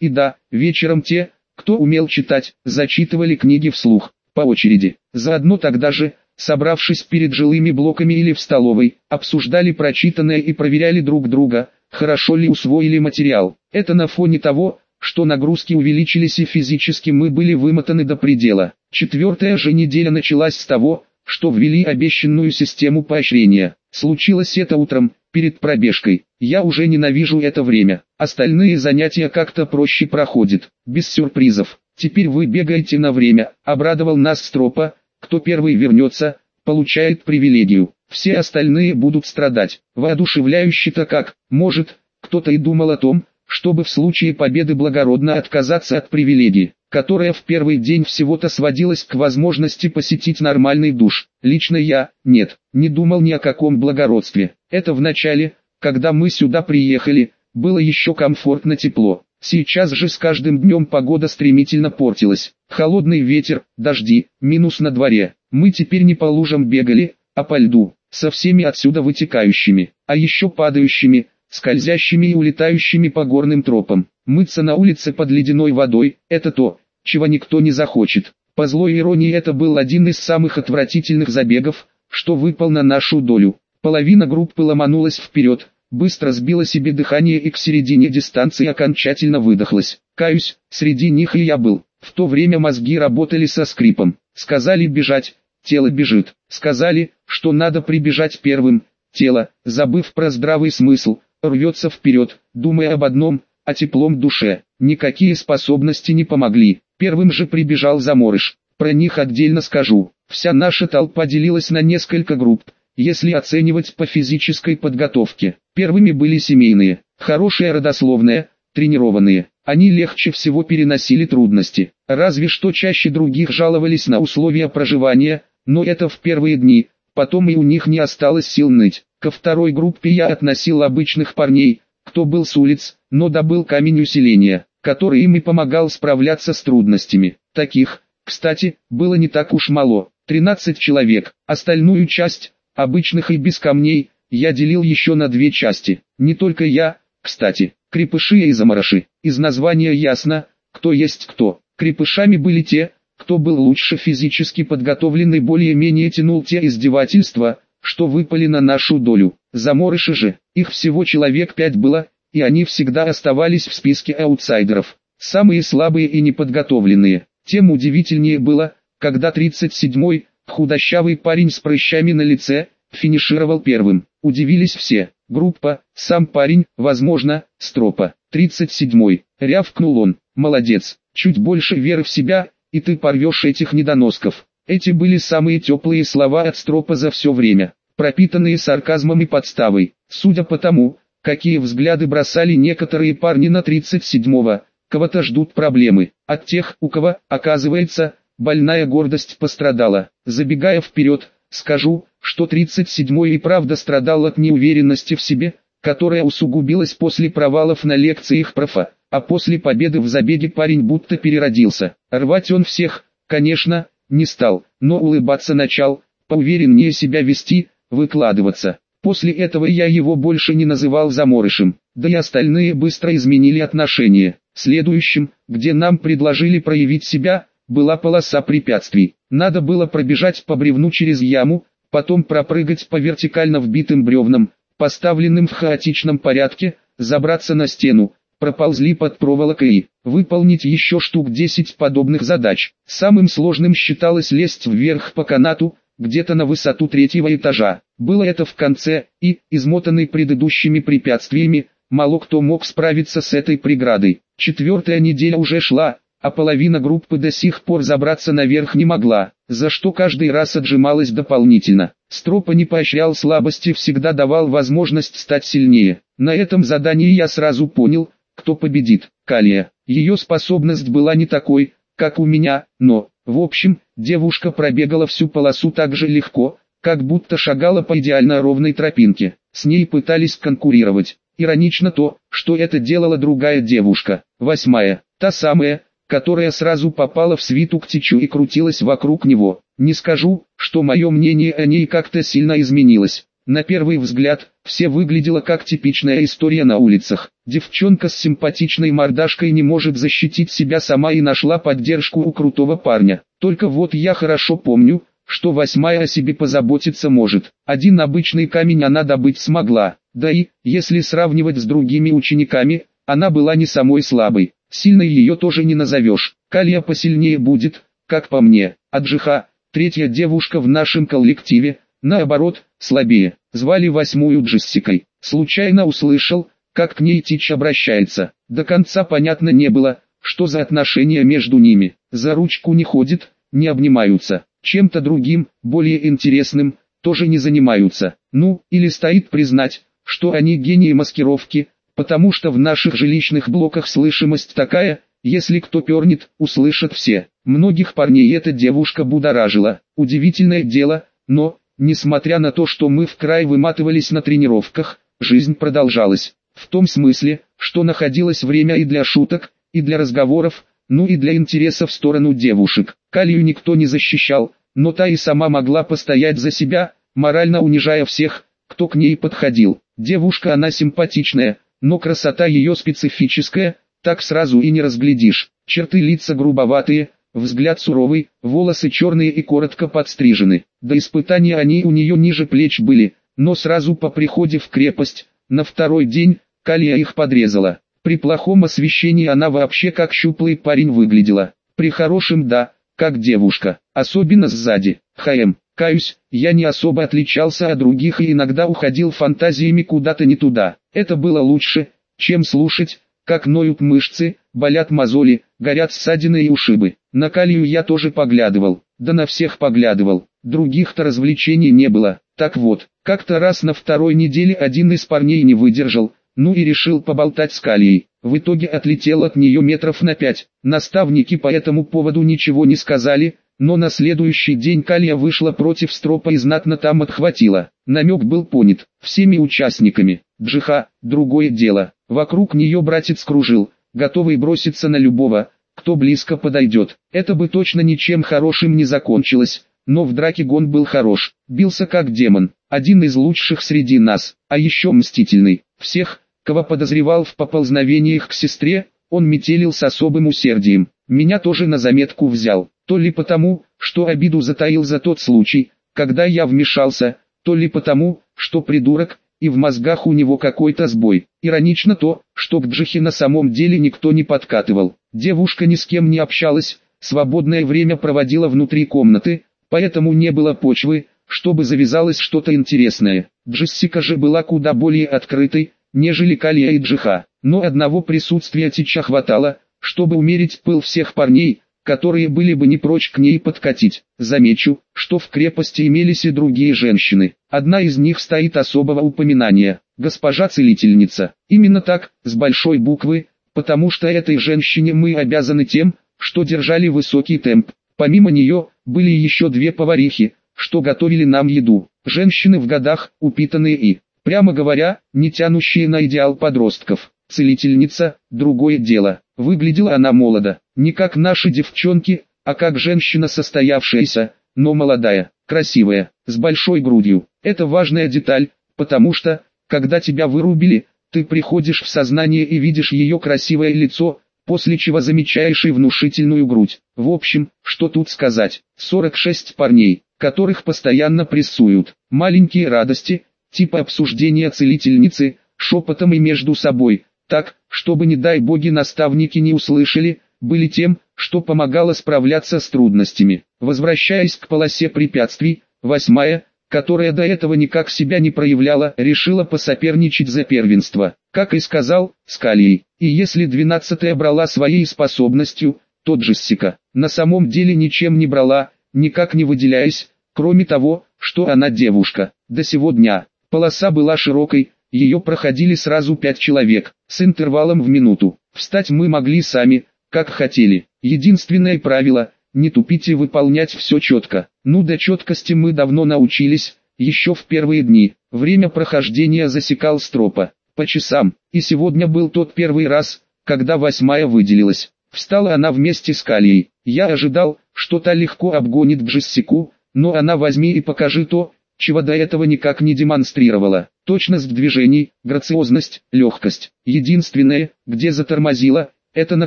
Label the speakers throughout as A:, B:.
A: И да, вечером те, кто умел читать, зачитывали книги вслух, по очереди. Заодно тогда же, собравшись перед жилыми блоками или в столовой, обсуждали прочитанное и проверяли друг друга, хорошо ли усвоили материал. Это на фоне того, что нагрузки увеличились и физически мы были вымотаны до предела. Четвертая же неделя началась с того, что ввели обещанную систему поощрения. Случилось это утром, перед пробежкой. Я уже ненавижу это время. Остальные занятия как-то проще проходят, без сюрпризов. Теперь вы бегаете на время, обрадовал нас Стропа, кто первый вернется, получает привилегию. Все остальные будут страдать. Воодушевляюще-то как, может, кто-то и думал о том, чтобы в случае победы благородно отказаться от привилегии, которая в первый день всего-то сводилась к возможности посетить нормальный душ. Лично я, нет, не думал ни о каком благородстве. Это в начале, когда мы сюда приехали, было еще комфортно тепло. Сейчас же с каждым днем погода стремительно портилась. Холодный ветер, дожди, минус на дворе. Мы теперь не по лужам бегали, а по льду, со всеми отсюда вытекающими, а еще падающими, скользящими и улетающими по горным тропам. Мыться на улице под ледяной водой – это то, чего никто не захочет. По злой иронии это был один из самых отвратительных забегов, что выпал на нашу долю. Половина группы ломанулась вперед, быстро сбила себе дыхание и к середине дистанции окончательно выдохлась. Каюсь, среди них и я был. В то время мозги работали со скрипом. Сказали бежать, тело бежит. Сказали, что надо прибежать первым. Тело, забыв про здравый смысл, рвется вперед, думая об одном, о теплом душе. Никакие способности не помогли. Первым же прибежал заморыш. Про них отдельно скажу. Вся наша толпа делилась на несколько групп, если оценивать по физической подготовке. Первыми были семейные, хорошие родословные, тренированные. Они легче всего переносили трудности. Разве что чаще других жаловались на условия проживания, но это в первые дни, потом и у них не осталось сил ныть. Ко второй группе я относил обычных парней, кто был с улиц, но добыл камень усиления, который им и помогал справляться с трудностями. Таких, кстати, было не так уж мало, 13 человек, остальную часть, обычных и без камней, я делил еще на две части. Не только я, кстати, крепыши и замораши. Из названия ясно, кто есть кто. Крепышами были те, кто был лучше физически подготовлен и более-менее тянул те издевательства, что выпали на нашу долю. Заморыши же, их всего человек пять было, и они всегда оставались в списке аутсайдеров. Самые слабые и неподготовленные. Тем удивительнее было, когда 37-й, худощавый парень с прыщами на лице, финишировал первым. Удивились все. Группа, сам парень, возможно, стропа. 37-й. Рявкнул он. Молодец. Чуть больше веры в себя, и ты порвешь этих недоносков. Эти были самые теплые слова от Стропа за все время, пропитанные сарказмом и подставой. Судя по тому, какие взгляды бросали некоторые парни на 37-го, кого-то ждут проблемы. От тех, у кого, оказывается, больная гордость пострадала. Забегая вперед, скажу, что 37-й и правда страдал от неуверенности в себе, которая усугубилась после провалов на лекциях профа, а после победы в забеге парень будто переродился. Рвать он всех, конечно, не стал, но улыбаться начал, поувереннее себя вести, выкладываться. После этого я его больше не называл заморышем, да и остальные быстро изменили отношение. Следующим, где нам предложили проявить себя, была полоса препятствий. Надо было пробежать по бревну через яму, потом пропрыгать по вертикально вбитым бревнам, поставленным в хаотичном порядке, забраться на стену, проползли под проволокой выполнить еще штук 10 подобных задач. Самым сложным считалось лезть вверх по канату, где-то на высоту третьего этажа. Было это в конце, и, измотанный предыдущими препятствиями, мало кто мог справиться с этой преградой. Четвертая неделя уже шла, а половина группы до сих пор забраться наверх не могла, за что каждый раз отжималась дополнительно. Стропа не поощрял слабости, всегда давал возможность стать сильнее. На этом задании я сразу понял, кто победит. Калия. Ее способность была не такой, как у меня, но, в общем, девушка пробегала всю полосу так же легко, как будто шагала по идеально ровной тропинке. С ней пытались конкурировать. Иронично то, что это делала другая девушка. Восьмая, та самая, которая сразу попала в свиту к Тичу и крутилась вокруг него. Не скажу, что мое мнение о ней как-то сильно изменилось. На первый взгляд, все выглядело как типичная история на улицах. Девчонка с симпатичной мордашкой не может защитить себя сама и нашла поддержку у крутого парня. Только вот я хорошо помню, что восьмая о себе позаботиться может. Один обычный камень она добыть смогла. Да и, если сравнивать с другими учениками, она была не самой слабой. Сильной ее тоже не назовешь. Калия посильнее будет, как по мне. Аджиха, третья девушка в нашем коллективе, наоборот, слабее. Звали восьмую Джессикой. Случайно услышал, как к ней Тич обращается. До конца понятно не было, что за отношения между ними. За ручку не ходит, не обнимаются. Чем-то другим, более интересным, тоже не занимаются. Ну, или стоит признать, что они гении маскировки, потому что в наших жилищных блоках слышимость такая, если кто пернет, услышат все. Многих парней эта девушка будоражила. Удивительное дело, но, несмотря на то, что мы в край выматывались на тренировках, жизнь продолжалась. В том смысле, что находилось время и для шуток, и для разговоров, ну и для интереса в сторону девушек. Калию никто не защищал, но та и сама могла постоять за себя, морально унижая всех, кто к ней подходил. Девушка она симпатичная, но красота ее специфическая, так сразу и не разглядишь. Черты лица грубоватые, взгляд суровый, волосы черные и коротко подстрижены. До испытания они у нее ниже плеч были, но сразу по приходе в крепость, на второй день, Калия их подрезала. При плохом освещении она вообще как щуплый парень выглядела. При хорошем да, как девушка, особенно сзади. ХМ, каюсь, я не особо отличался от других и иногда уходил фантазиями куда-то не туда. Это было лучше, чем слушать, как ноют мышцы, болят мозоли, горят ссадины и ушибы. На калию я тоже поглядывал, да на всех поглядывал, других-то развлечений не было. Так вот, как-то раз на второй неделе один из парней не выдержал, ну и решил поболтать с калией. В итоге отлетел от нее метров на пять. Наставники по этому поводу ничего не сказали, но на следующий день Калия вышла против стропа и знатно там отхватила. Намек был понят всеми участниками. Джиха, другое дело. Вокруг нее братец кружил, готовый броситься на любого, кто близко подойдет. Это бы точно ничем хорошим не закончилось, но в драке Гон был хорош, бился как демон, один из лучших среди нас, а еще мстительный. Всех, кого подозревал в поползновениях к сестре, он метелил с особым усердием. Меня тоже на заметку взял, то ли потому, что обиду затаил за тот случай, когда я вмешался, то ли потому, что придурок, и в мозгах у него какой-то сбой. Иронично то, что к Джихе на самом деле никто не подкатывал. Девушка ни с кем не общалась, свободное время проводила внутри комнаты, поэтому не было почвы, чтобы завязалось что-то интересное. Джессика же была куда более открытой, нежели Калия и Джиха, но одного присутствия Тича хватало, чтобы умерить пыл всех парней, которые были бы не прочь к ней подкатить. Замечу, что в крепости имелись и другие женщины. Одна из них стоит особого упоминания, госпожа целительница. Именно так, с большой буквы, потому что этой женщине мы обязаны тем, что держали высокий темп. Помимо нее, были еще две поварихи, что готовили нам еду. Женщины в годах, упитанные и, прямо говоря, не тянущие на идеал подростков. Целительница – другое дело. Выглядела она молодо, не как наши девчонки, а как женщина состоявшаяся, но молодая, красивая, с большой грудью. Это важная деталь, потому что, когда тебя вырубили, ты приходишь в сознание и видишь ее красивое лицо, после чего замечаешь и внушительную грудь. В общем, что тут сказать, 46 парней, которых постоянно прессуют. Маленькие радости, типа обсуждения целительницы, шепотом и между собой, так, чтобы не дай боги наставники не услышали, были тем, что помогало справляться с трудностями. Возвращаясь к полосе препятствий, восьмая, которая до этого никак себя не проявляла, решила посоперничать за первенство. Как и сказал, с Калией. И если двенадцатая брала своей способностью, то Джессика на самом деле ничем не брала, никак не выделяясь, кроме того, что она девушка. До сего дня полоса была широкой, ее проходили сразу пять человек, с интервалом в минуту. Встать мы могли сами, как хотели. Единственное правило – не тупить и выполнять все четко. Ну до четкости мы давно научились, еще в первые дни. Время прохождения засекал стропа. По часам. И сегодня был тот первый раз, когда восьмая выделилась. Встала она вместе с Калией. Я ожидал, что та легко обгонит Джессику, но она возьми и покажи то, чего до этого никак не демонстрировала. Точность в движении, грациозность, легкость. Единственное, где затормозила, это на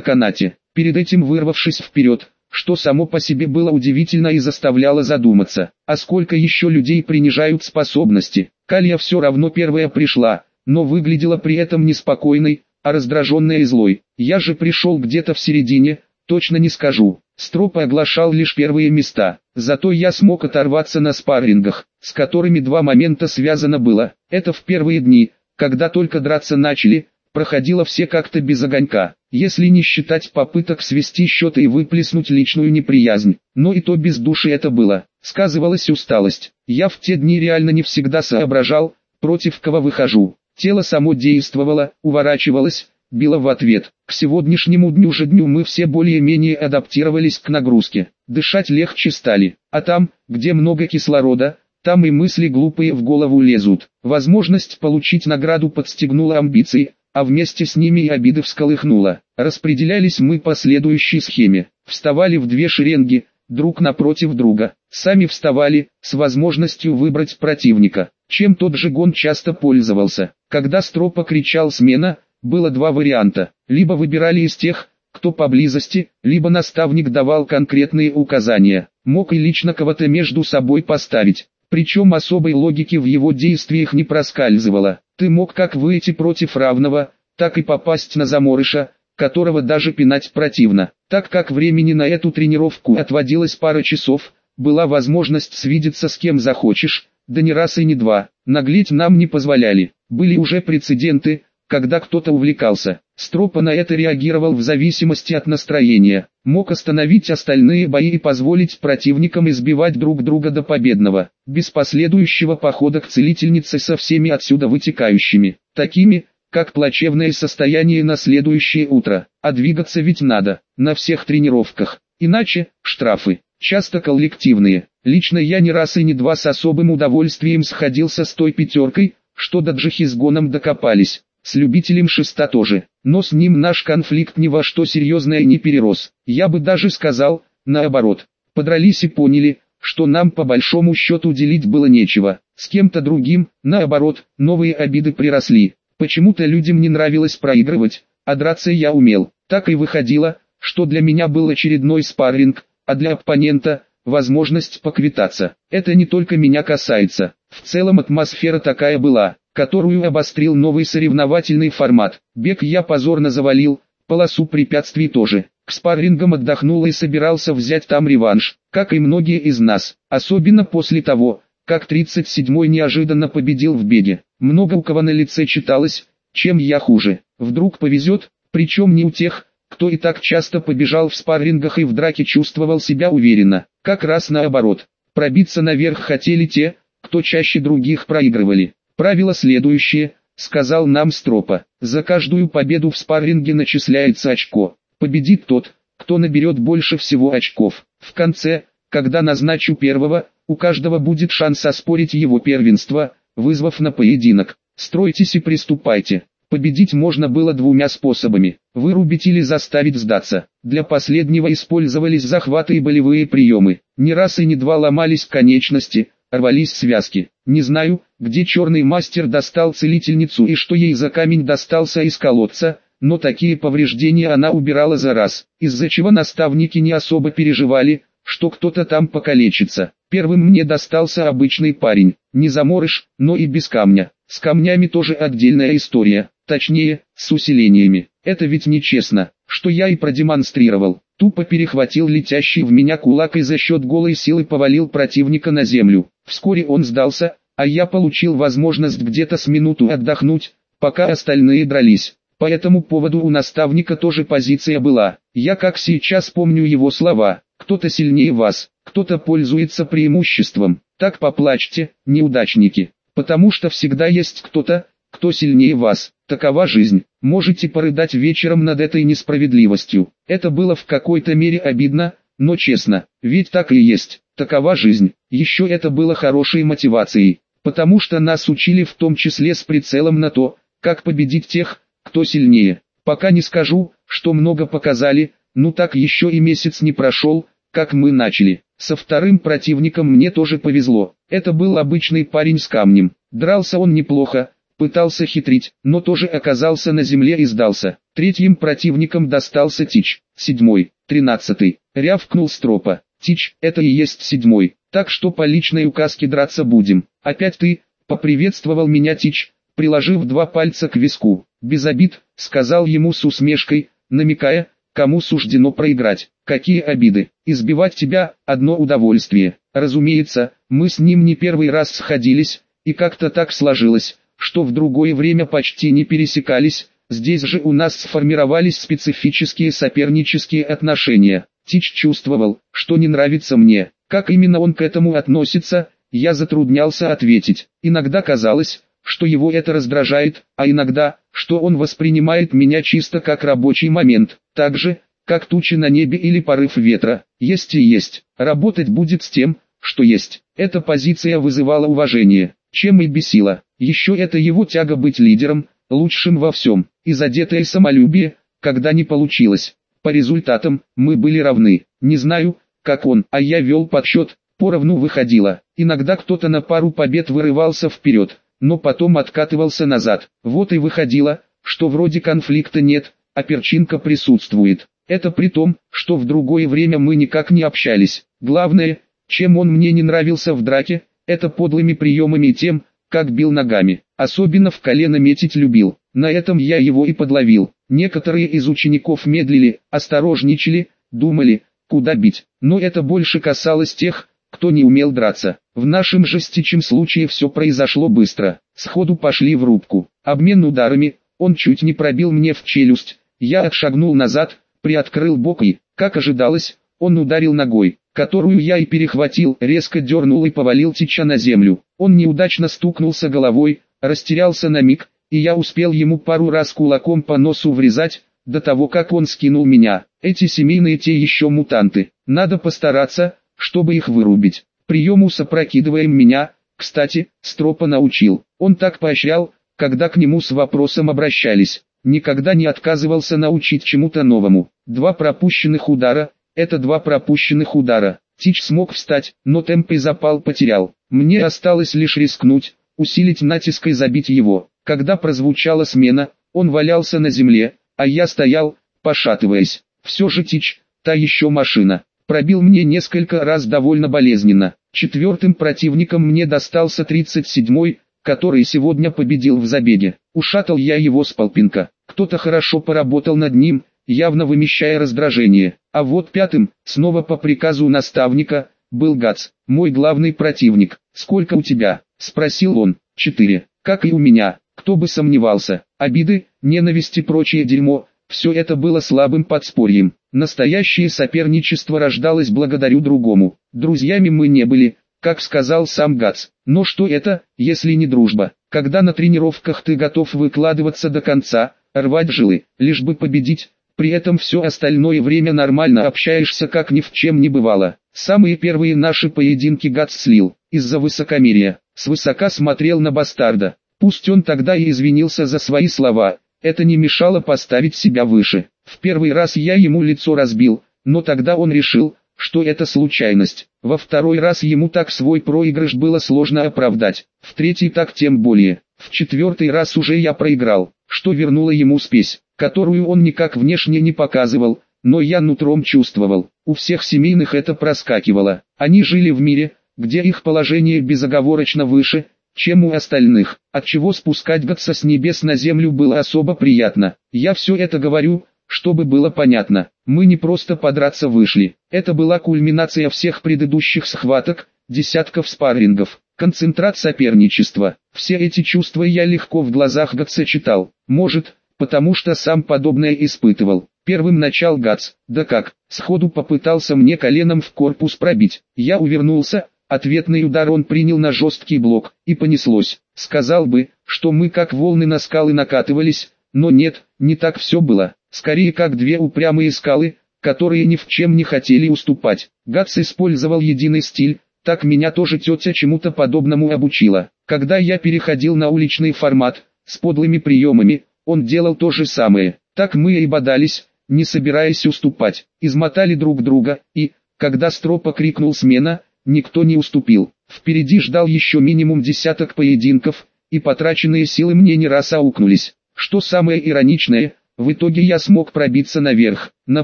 A: канате. Перед этим вырвавшись вперед, что само по себе было удивительно и заставляло задуматься, а сколько еще людей принижают способности. Калья все равно первая пришла, но выглядела при этом неспокойной, а раздраженной и злой. Я же пришел где-то в середине, точно не скажу. Стропа оглашал лишь первые места, зато я смог оторваться на спаррингах, с которыми два момента связано было. Это в первые дни, когда только драться начали, проходило все как-то без огонька, если не считать попыток свести счеты и выплеснуть личную неприязнь. Но и то без души это было. Сказывалась усталость. Я в те дни реально не всегда соображал, против кого выхожу. Тело само действовало, уворачивалось, било в ответ. К сегодняшнему дню же дню мы все более-менее адаптировались к нагрузке. Дышать легче стали. А там, где много кислорода, там и мысли глупые в голову лезут. Возможность получить награду подстегнула амбиции, а вместе с ними и обиды всколыхнула. Распределялись мы по следующей схеме. Вставали в две шеренги, друг напротив друга. Сами вставали, с возможностью выбрать противника, чем тот же гон часто пользовался. Когда Стропа кричал «смена», было два варианта. Либо выбирали из тех, кто поблизости, либо наставник давал конкретные указания. Мог и лично кого-то между собой поставить. Причем особой логики в его действиях не проскальзывало. Ты мог как выйти против равного, так и попасть на заморыша, которого даже пинать противно. Так как времени на эту тренировку отводилось пара часов, была возможность свидеться с кем захочешь, да не раз и не два. Наглеть нам не позволяли. Были уже прецеденты, когда кто-то увлекался. Стропа на это реагировал в зависимости от настроения. Мог остановить остальные бои и позволить противникам избивать друг друга до победного, без последующего похода к целительнице со всеми отсюда вытекающими, такими, как плачевное состояние на следующее утро. А двигаться ведь надо, на всех тренировках, иначе, штрафы, часто коллективные. Лично я не раз и не два с особым удовольствием сходился с той пятеркой, что до Джихизгоном докопались. С любителем шеста тоже, но с ним наш конфликт ни во что серьезное не перерос. Я бы даже сказал, наоборот. Подрались и поняли, что нам по большому счету делить было нечего. С кем-то другим, наоборот, новые обиды приросли. Почему-то людям не нравилось проигрывать, а драться я умел. Так и выходило, что для меня был очередной спарринг, а для оппонента – возможность поквитаться. Это не только меня касается. В целом атмосфера такая была которую обострил новый соревновательный формат. Бег я позорно завалил, полосу препятствий тоже. К спаррингам отдохнул и собирался взять там реванш, как и многие из нас, особенно после того, как 37-й неожиданно победил в беге. Много у кого на лице читалось, чем я хуже. Вдруг повезет, причем не у тех, кто и так часто побежал в спаррингах и в драке чувствовал себя уверенно. Как раз наоборот, пробиться наверх хотели те, кто чаще других проигрывали. Правило следующее, сказал нам Стропа. За каждую победу в спарринге начисляется очко. Победит тот, кто наберет больше всего очков. В конце, когда назначу первого, у каждого будет шанс оспорить его первенство, вызвав на поединок. Стройтесь и приступайте. Победить можно было двумя способами. Вырубить или заставить сдаться. Для последнего использовались захваты и болевые приемы. Не раз и не два ломались конечности, рвались связки. Не знаю, где черный мастер достал целительницу и что ей за камень достался из колодца, но такие повреждения она убирала за раз, из-за чего наставники не особо переживали, что кто-то там покалечится. Первым мне достался обычный парень, не заморыш, но и без камня. С камнями тоже отдельная история, точнее, с усилениями. Это ведь нечестно, что я и продемонстрировал. Тупо перехватил летящий в меня кулак и за счет голой силы повалил противника на землю. Вскоре он сдался, а я получил возможность где-то с минуту отдохнуть, пока остальные дрались. По этому поводу у наставника тоже позиция была. Я как сейчас помню его слова. Кто-то сильнее вас, кто-то пользуется преимуществом. Так поплачьте, неудачники. Потому что всегда есть кто-то, кто сильнее вас. Такова жизнь. Можете порыдать вечером над этой несправедливостью. Это было в какой-то мере обидно, но честно. Ведь так и есть. Такова жизнь. Еще это было хорошей мотивацией потому что нас учили в том числе с прицелом на то, как победить тех, кто сильнее. Пока не скажу, что много показали, ну так еще и месяц не прошел, как мы начали. Со вторым противником мне тоже повезло. Это был обычный парень с камнем. Дрался он неплохо, пытался хитрить, но тоже оказался на земле и сдался. Третьим противником достался Тич. Седьмой, тринадцатый. Рявкнул Стропа. Тич, это и есть седьмой. Так что по личной указке драться будем. Опять ты, поприветствовал меня Тич, приложив два пальца к виску. Без обид, сказал ему с усмешкой, намекая, кому суждено проиграть. Какие обиды, избивать тебя – одно удовольствие. Разумеется, мы с ним не первый раз сходились, и как-то так сложилось, что в другое время почти не пересекались, здесь же у нас сформировались специфические сопернические отношения. Тич чувствовал, что не нравится мне, как именно он к этому относится, я затруднялся ответить. Иногда казалось, что его это раздражает, а иногда, что он воспринимает меня чисто как рабочий момент, так же, как тучи на небе или порыв ветра, есть и есть, работать будет с тем, что есть. Эта позиция вызывала уважение, чем и бесила. Еще это его тяга быть лидером, лучшим во всем, и задетое самолюбие, когда не получилось. По результатам, мы были равны. Не знаю, как он, а я вел подсчет, поровну выходило. Иногда кто-то на пару побед вырывался вперед, но потом откатывался назад. Вот и выходило, что вроде конфликта нет, а перчинка присутствует. Это при том, что в другое время мы никак не общались. Главное, чем он мне не нравился в драке, это подлыми приемами тем, как бил ногами. Особенно в колено метить любил. На этом я его и подловил. Некоторые из учеников медлили, осторожничали, думали, куда бить. Но это больше касалось тех, кто не умел драться. В нашем же случае все произошло быстро. Сходу пошли в рубку. Обмен ударами, он чуть не пробил мне в челюсть. Я отшагнул назад, приоткрыл бок и, как ожидалось, он ударил ногой, которую я и перехватил, резко дернул и повалил Тича на землю. Он неудачно стукнулся головой, растерялся на миг, и я успел ему пару раз кулаком по носу врезать, до того как он скинул меня. Эти семейные те еще мутанты. Надо постараться, чтобы их вырубить. Приему с опрокидываем меня, кстати, Стропа научил. Он так поощрял, когда к нему с вопросом обращались. Никогда не отказывался научить чему-то новому. Два пропущенных удара, это два пропущенных удара. Тич смог встать, но темп и запал потерял. Мне осталось лишь рискнуть, усилить натиск и забить его. Когда прозвучала смена, он валялся на земле, а я стоял, пошатываясь. Все же Тич, та еще машина пробил мне несколько раз довольно болезненно. Четвертым противником мне достался 37-й, который сегодня победил в забеге. Ушатал я его с полпинка. Кто-то хорошо поработал над ним, явно вымещая раздражение. А вот пятым, снова по приказу наставника, был Гац, мой главный противник. «Сколько у тебя?» – спросил он. «Четыре. Как и у меня. Кто бы сомневался. Обиды, ненависть и прочее дерьмо, все это было слабым подспорьем. Настоящее соперничество рождалось благодарю другому. Друзьями мы не были, как сказал сам Гац. Но что это, если не дружба? Когда на тренировках ты готов выкладываться до конца, рвать жилы, лишь бы победить, при этом все остальное время нормально общаешься как ни в чем не бывало. Самые первые наши поединки Гац слил, из-за высокомерия, свысока смотрел на бастарда. Пусть он тогда и извинился за свои слова, это не мешало поставить себя выше. В первый раз я ему лицо разбил, но тогда он решил, что это случайность. Во второй раз ему так свой проигрыш было сложно оправдать. В третий так тем более. В четвертый раз уже я проиграл, что вернуло ему спесь, которую он никак внешне не показывал, но я нутром чувствовал. У всех семейных это проскакивало. Они жили в мире, где их положение безоговорочно выше, чем у остальных, отчего спускать Гатса с небес на землю было особо приятно. Я все это говорю, чтобы было понятно, мы не просто подраться вышли, это была кульминация всех предыдущих схваток, десятков спаррингов, концентрат соперничества. Все эти чувства я легко в глазах Гатса читал, может, потому что сам подобное испытывал. Первым начал Гац, да как, сходу попытался мне коленом в корпус пробить. Я увернулся, Ответный удар он принял на жесткий блок, и понеслось. Сказал бы, что мы как волны на скалы накатывались, но нет, не так все было. Скорее как две упрямые скалы, которые ни в чем не хотели уступать. Гац использовал единый стиль, так меня тоже тетя чему-то подобному обучила. Когда я переходил на уличный формат, с подлыми приемами, он делал то же самое. Так мы и бодались, не собираясь уступать, измотали друг друга, и, Когда Стропа крикнул «Смена!», никто не уступил. Впереди ждал еще минимум десяток поединков, и потраченные силы мне не раз аукнулись. Что самое ироничное, в итоге я смог пробиться наверх. На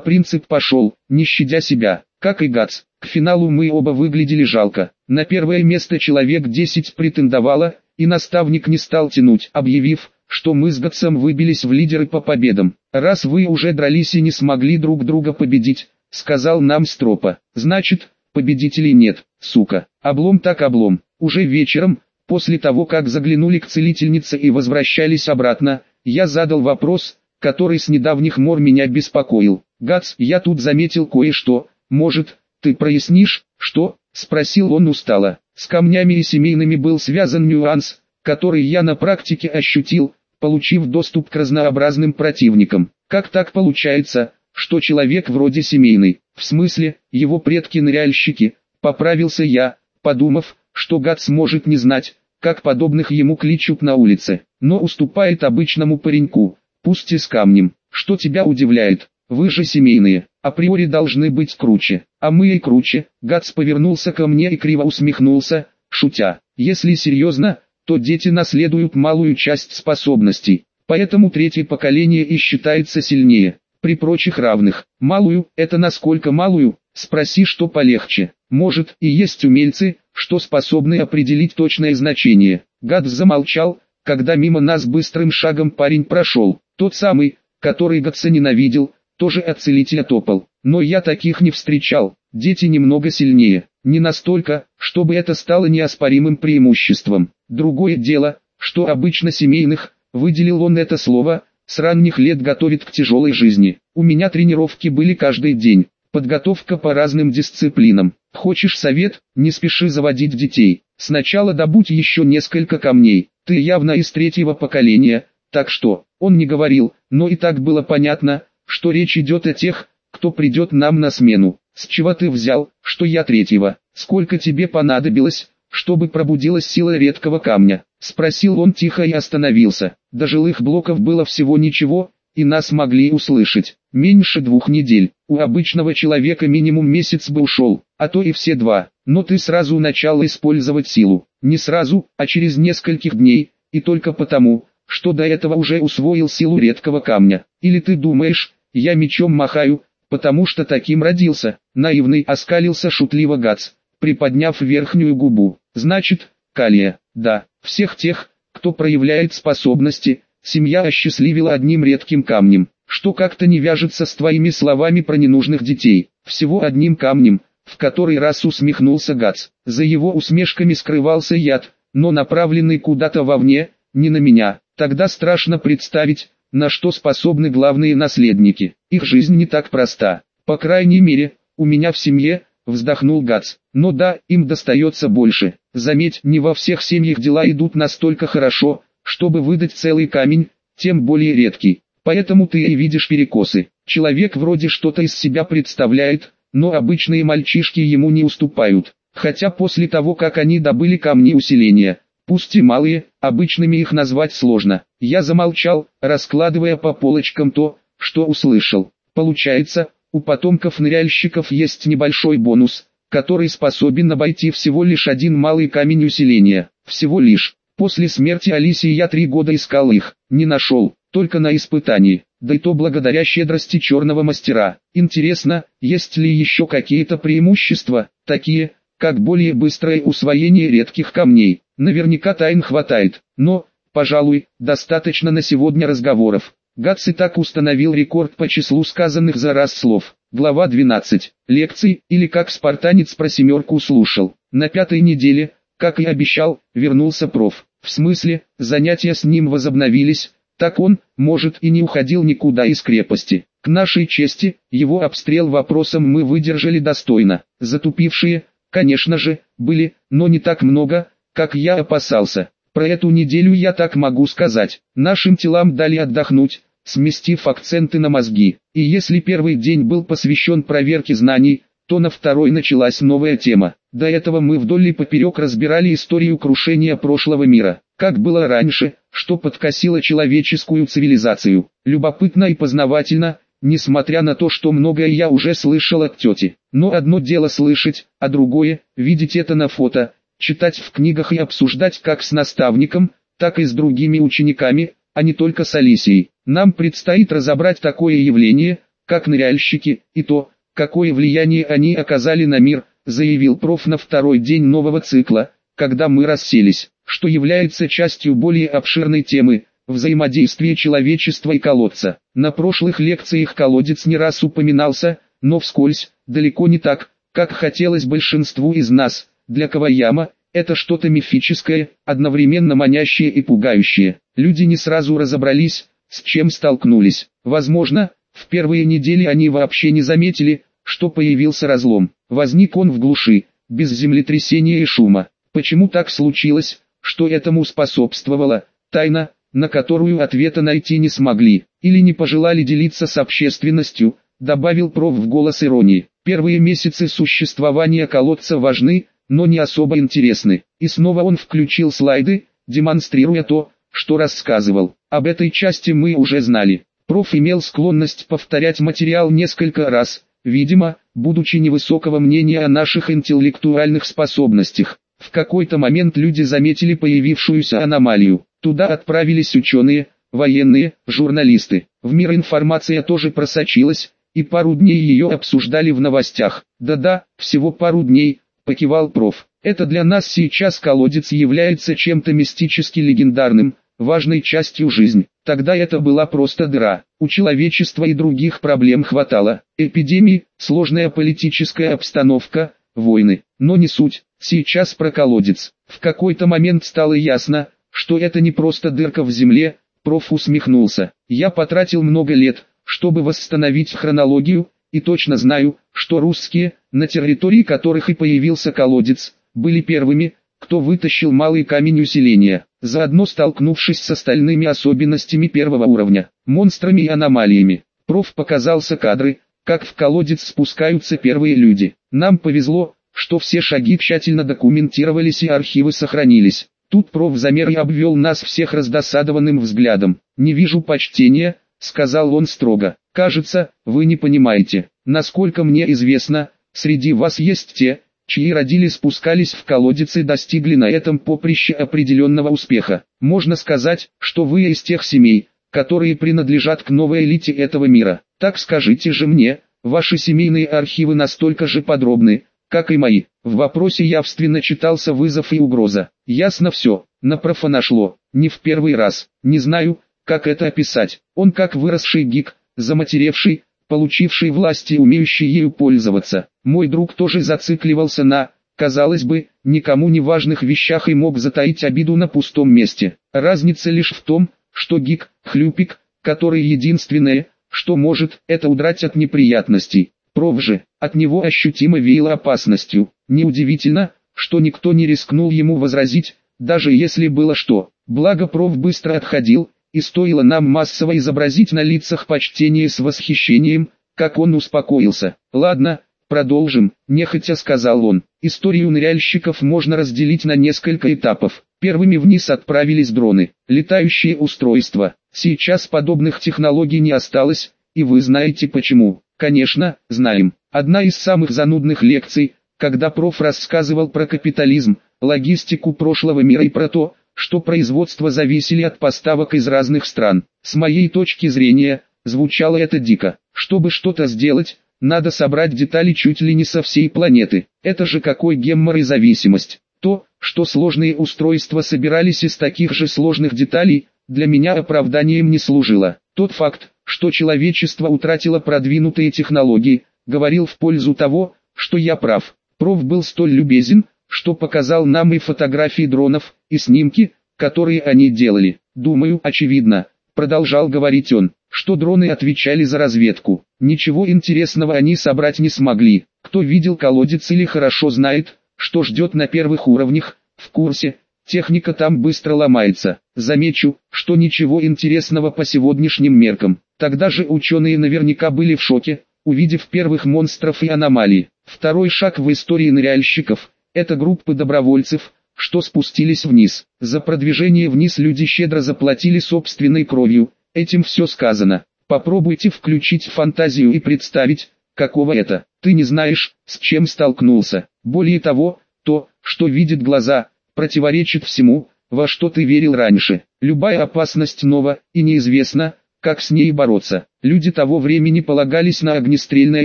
A: принцип пошел, не щадя себя, как и Гац. К финалу мы оба выглядели жалко. На первое место человек 10 претендовало, и наставник не стал тянуть, объявив, что мы с Гатсом выбились в лидеры по победам. «Раз вы уже дрались и не смогли друг друга победить», — сказал нам Стропа, — «значит, победителей нет, сука. Облом так облом». Уже вечером, после того как заглянули к целительнице и возвращались обратно, я задал вопрос, который с недавних мор меня беспокоил. «Гац, я тут заметил кое-что, может, ты прояснишь, что?» — спросил он устало. С камнями и семейными был связан нюанс, который я на практике ощутил, получив доступ к разнообразным противникам. Как так получается, что человек вроде семейный, в смысле, его предки-ныряльщики, поправился я, подумав, что гад сможет не знать, как подобных ему кличут на улице, но уступает обычному пареньку, пусть и с камнем. Что тебя удивляет? Вы же семейные, априори должны быть круче, а мы и круче. Гац повернулся ко мне и криво усмехнулся, шутя. Если серьезно, то дети наследуют малую часть способностей, поэтому третье поколение и считается сильнее. При прочих равных, малую, это насколько малую, спроси что полегче. Может и есть умельцы, что способны определить точное значение. Гад замолчал, когда мимо нас быстрым шагом парень прошел, тот самый, который Гадса ненавидел, тоже от целителя топал. Но я таких не встречал, дети немного сильнее, не настолько, чтобы это стало неоспоримым преимуществом. Другое дело, что обычно семейных, выделил он это слово, с ранних лет готовит к тяжелой жизни. У меня тренировки были каждый день, подготовка по разным дисциплинам. Хочешь совет, не спеши заводить детей. Сначала добудь еще несколько камней, ты явно из третьего поколения, так что, он не говорил, но и так было понятно, что речь идет о тех, кто придет нам на смену. С чего ты взял, что я третьего? Сколько тебе понадобилось, чтобы пробудилась сила редкого камня? Спросил он тихо и остановился. До жилых блоков было всего ничего, и нас могли услышать. Меньше двух недель. У обычного человека минимум месяц бы ушел, а то и все два. Но ты сразу начал использовать силу. Не сразу, а через нескольких дней, и только потому, что до этого уже усвоил силу редкого камня. Или ты думаешь, я мечом махаю, потому что таким родился? Наивный оскалился шутливо Гац, приподняв верхнюю губу. Значит, Калия, да, всех тех, кто проявляет способности, семья осчастливила одним редким камнем, что как-то не вяжется с твоими словами про ненужных детей. Всего одним камнем, в который раз усмехнулся Гац. За его усмешками скрывался яд, но направленный куда-то вовне, не на меня. Тогда страшно представить, на что способны главные наследники. Их жизнь не так проста. По крайней мере, у меня в семье, вздохнул Гац. Но да, им достается больше. Заметь, не во всех семьях дела идут настолько хорошо, чтобы выдать целый камень, тем более редкий. Поэтому ты и видишь перекосы. Человек вроде что-то из себя представляет, но обычные мальчишки ему не уступают. Хотя после того, как они добыли камни усиления, Пусть и малые, обычными их назвать сложно. Я замолчал, раскладывая по полочкам то, что услышал. Получается, у потомков ныряльщиков есть небольшой бонус, который способен обойти всего лишь один малый камень усиления. Всего лишь. После смерти Алисии я три года искал их, не нашел, только на испытании, да и то благодаря щедрости черного мастера. Интересно, есть ли еще какие-то преимущества, такие, как более быстрое усвоение редких камней. Наверняка тайн хватает, но, пожалуй, достаточно на сегодня разговоров. Гатс и так установил рекорд по числу сказанных за раз слов. Глава 12. Лекции, или как спартанец про семерку слушал. На пятой неделе, как и обещал, вернулся проф. В смысле, занятия с ним возобновились, так он, может и не уходил никуда из крепости. К нашей чести, его обстрел вопросом мы выдержали достойно. Затупившие, конечно же, были, но не так много, как я опасался. Про эту неделю я так могу сказать. Нашим телам дали отдохнуть, сместив акценты на мозги. И если первый день был посвящен проверке знаний, то на второй началась новая тема. До этого мы вдоль и поперек разбирали историю крушения прошлого мира. Как было раньше, что подкосило человеческую цивилизацию. Любопытно и познавательно, несмотря на то, что многое я уже слышал от тети. Но одно дело слышать, а другое – видеть это на фото, читать в книгах и обсуждать как с наставником, так и с другими учениками, а не только с Алисией. Нам предстоит разобрать такое явление, как ныряльщики, и то, какое влияние они оказали на мир, заявил проф на второй день нового цикла, когда мы расселись, что является частью более обширной темы – взаимодействия человечества и колодца. На прошлых лекциях колодец не раз упоминался, но вскользь, далеко не так, как хотелось большинству из нас. Для Каваяма, это что-то мифическое, одновременно манящее и пугающее. Люди не сразу разобрались, с чем столкнулись. Возможно, в первые недели они вообще не заметили, что появился разлом. Возник он в глуши, без землетрясения и шума. Почему так случилось, что этому способствовало, тайна, на которую ответа найти не смогли, или не пожелали делиться с общественностью, добавил проф в голос иронии. Первые месяцы существования колодца важны, но не особо интересны. И снова он включил слайды, демонстрируя то, что рассказывал. Об этой части мы уже знали. Проф имел склонность повторять материал несколько раз, видимо, будучи невысокого мнения о наших интеллектуальных способностях. В какой-то момент люди заметили появившуюся аномалию. Туда отправились ученые, военные, журналисты. В мир информация тоже просочилась, и пару дней ее обсуждали в новостях. Да-да, всего пару дней, покивал проф. Это для нас сейчас колодец является чем-то мистически легендарным, важной частью жизни. Тогда это была просто дыра. У человечества и других проблем хватало. Эпидемии, сложная политическая обстановка, войны. Но не суть. Сейчас про колодец. В какой-то момент стало ясно, что это не просто дырка в земле, проф усмехнулся. Я потратил много лет, чтобы восстановить хронологию, и точно знаю, что русские, на территории которых и появился колодец, были первыми, кто вытащил малый камень усиления, заодно столкнувшись с остальными особенностями первого уровня, монстрами и аномалиями. Проф показался кадры, как в колодец спускаются первые люди. Нам повезло, что все шаги тщательно документировались и архивы сохранились. Тут проф замер и обвел нас всех раздосадованным взглядом. «Не вижу почтения», — сказал он строго. Кажется, вы не понимаете, насколько мне известно, среди вас есть те, чьи родители спускались в колодец и достигли на этом поприще определенного успеха. Можно сказать, что вы из тех семей, которые принадлежат к новой элите этого мира. Так скажите же мне, ваши семейные архивы настолько же подробны, как и мои. В вопросе явственно читался вызов и угроза. Ясно все, на профа нашло, не в первый раз. Не знаю, как это описать. Он как выросший гик, заматеревший, получивший власть и умеющий ею пользоваться. Мой друг тоже зацикливался на, казалось бы, никому не важных вещах и мог затаить обиду на пустом месте. Разница лишь в том, что гик, хлюпик, который единственное, что может, это удрать от неприятностей. Проф же, от него ощутимо веяло опасностью. Неудивительно, что никто не рискнул ему возразить, даже если было что. Благо проф быстро отходил, и стоило нам массово изобразить на лицах почтение с восхищением, как он успокоился. «Ладно, продолжим», – нехотя сказал он. Историю ныряльщиков можно разделить на несколько этапов. Первыми вниз отправились дроны, летающие устройства. Сейчас подобных технологий не осталось, и вы знаете почему. Конечно, знаем. Одна из самых занудных лекций, когда проф рассказывал про капитализм, логистику прошлого мира и про то, что производство зависели от поставок из разных стран. С моей точки зрения, звучало это дико. Чтобы что-то сделать, надо собрать детали чуть ли не со всей планеты. Это же какой геммор и зависимость. То, что сложные устройства собирались из таких же сложных деталей, для меня оправданием не служило. Тот факт, что человечество утратило продвинутые технологии, говорил в пользу того, что я прав. Проф был столь любезен, что показал нам и фотографии дронов, и снимки, которые они делали. Думаю, очевидно, продолжал говорить он, что дроны отвечали за разведку. Ничего интересного они собрать не смогли. Кто видел колодец или хорошо знает, что ждет на первых уровнях, в курсе, техника там быстро ломается. Замечу, что ничего интересного по сегодняшним меркам. Тогда же ученые наверняка были в шоке, увидев первых монстров и аномалий. Второй шаг в истории ныряльщиков – это группы добровольцев, что спустились вниз. За продвижение вниз люди щедро заплатили собственной кровью, этим все сказано. Попробуйте включить фантазию и представить, какого это, ты не знаешь, с чем столкнулся. Более того, то, что видит глаза, противоречит всему, во что ты верил раньше. Любая опасность нова, и неизвестно, как с ней бороться. Люди того времени полагались на огнестрельное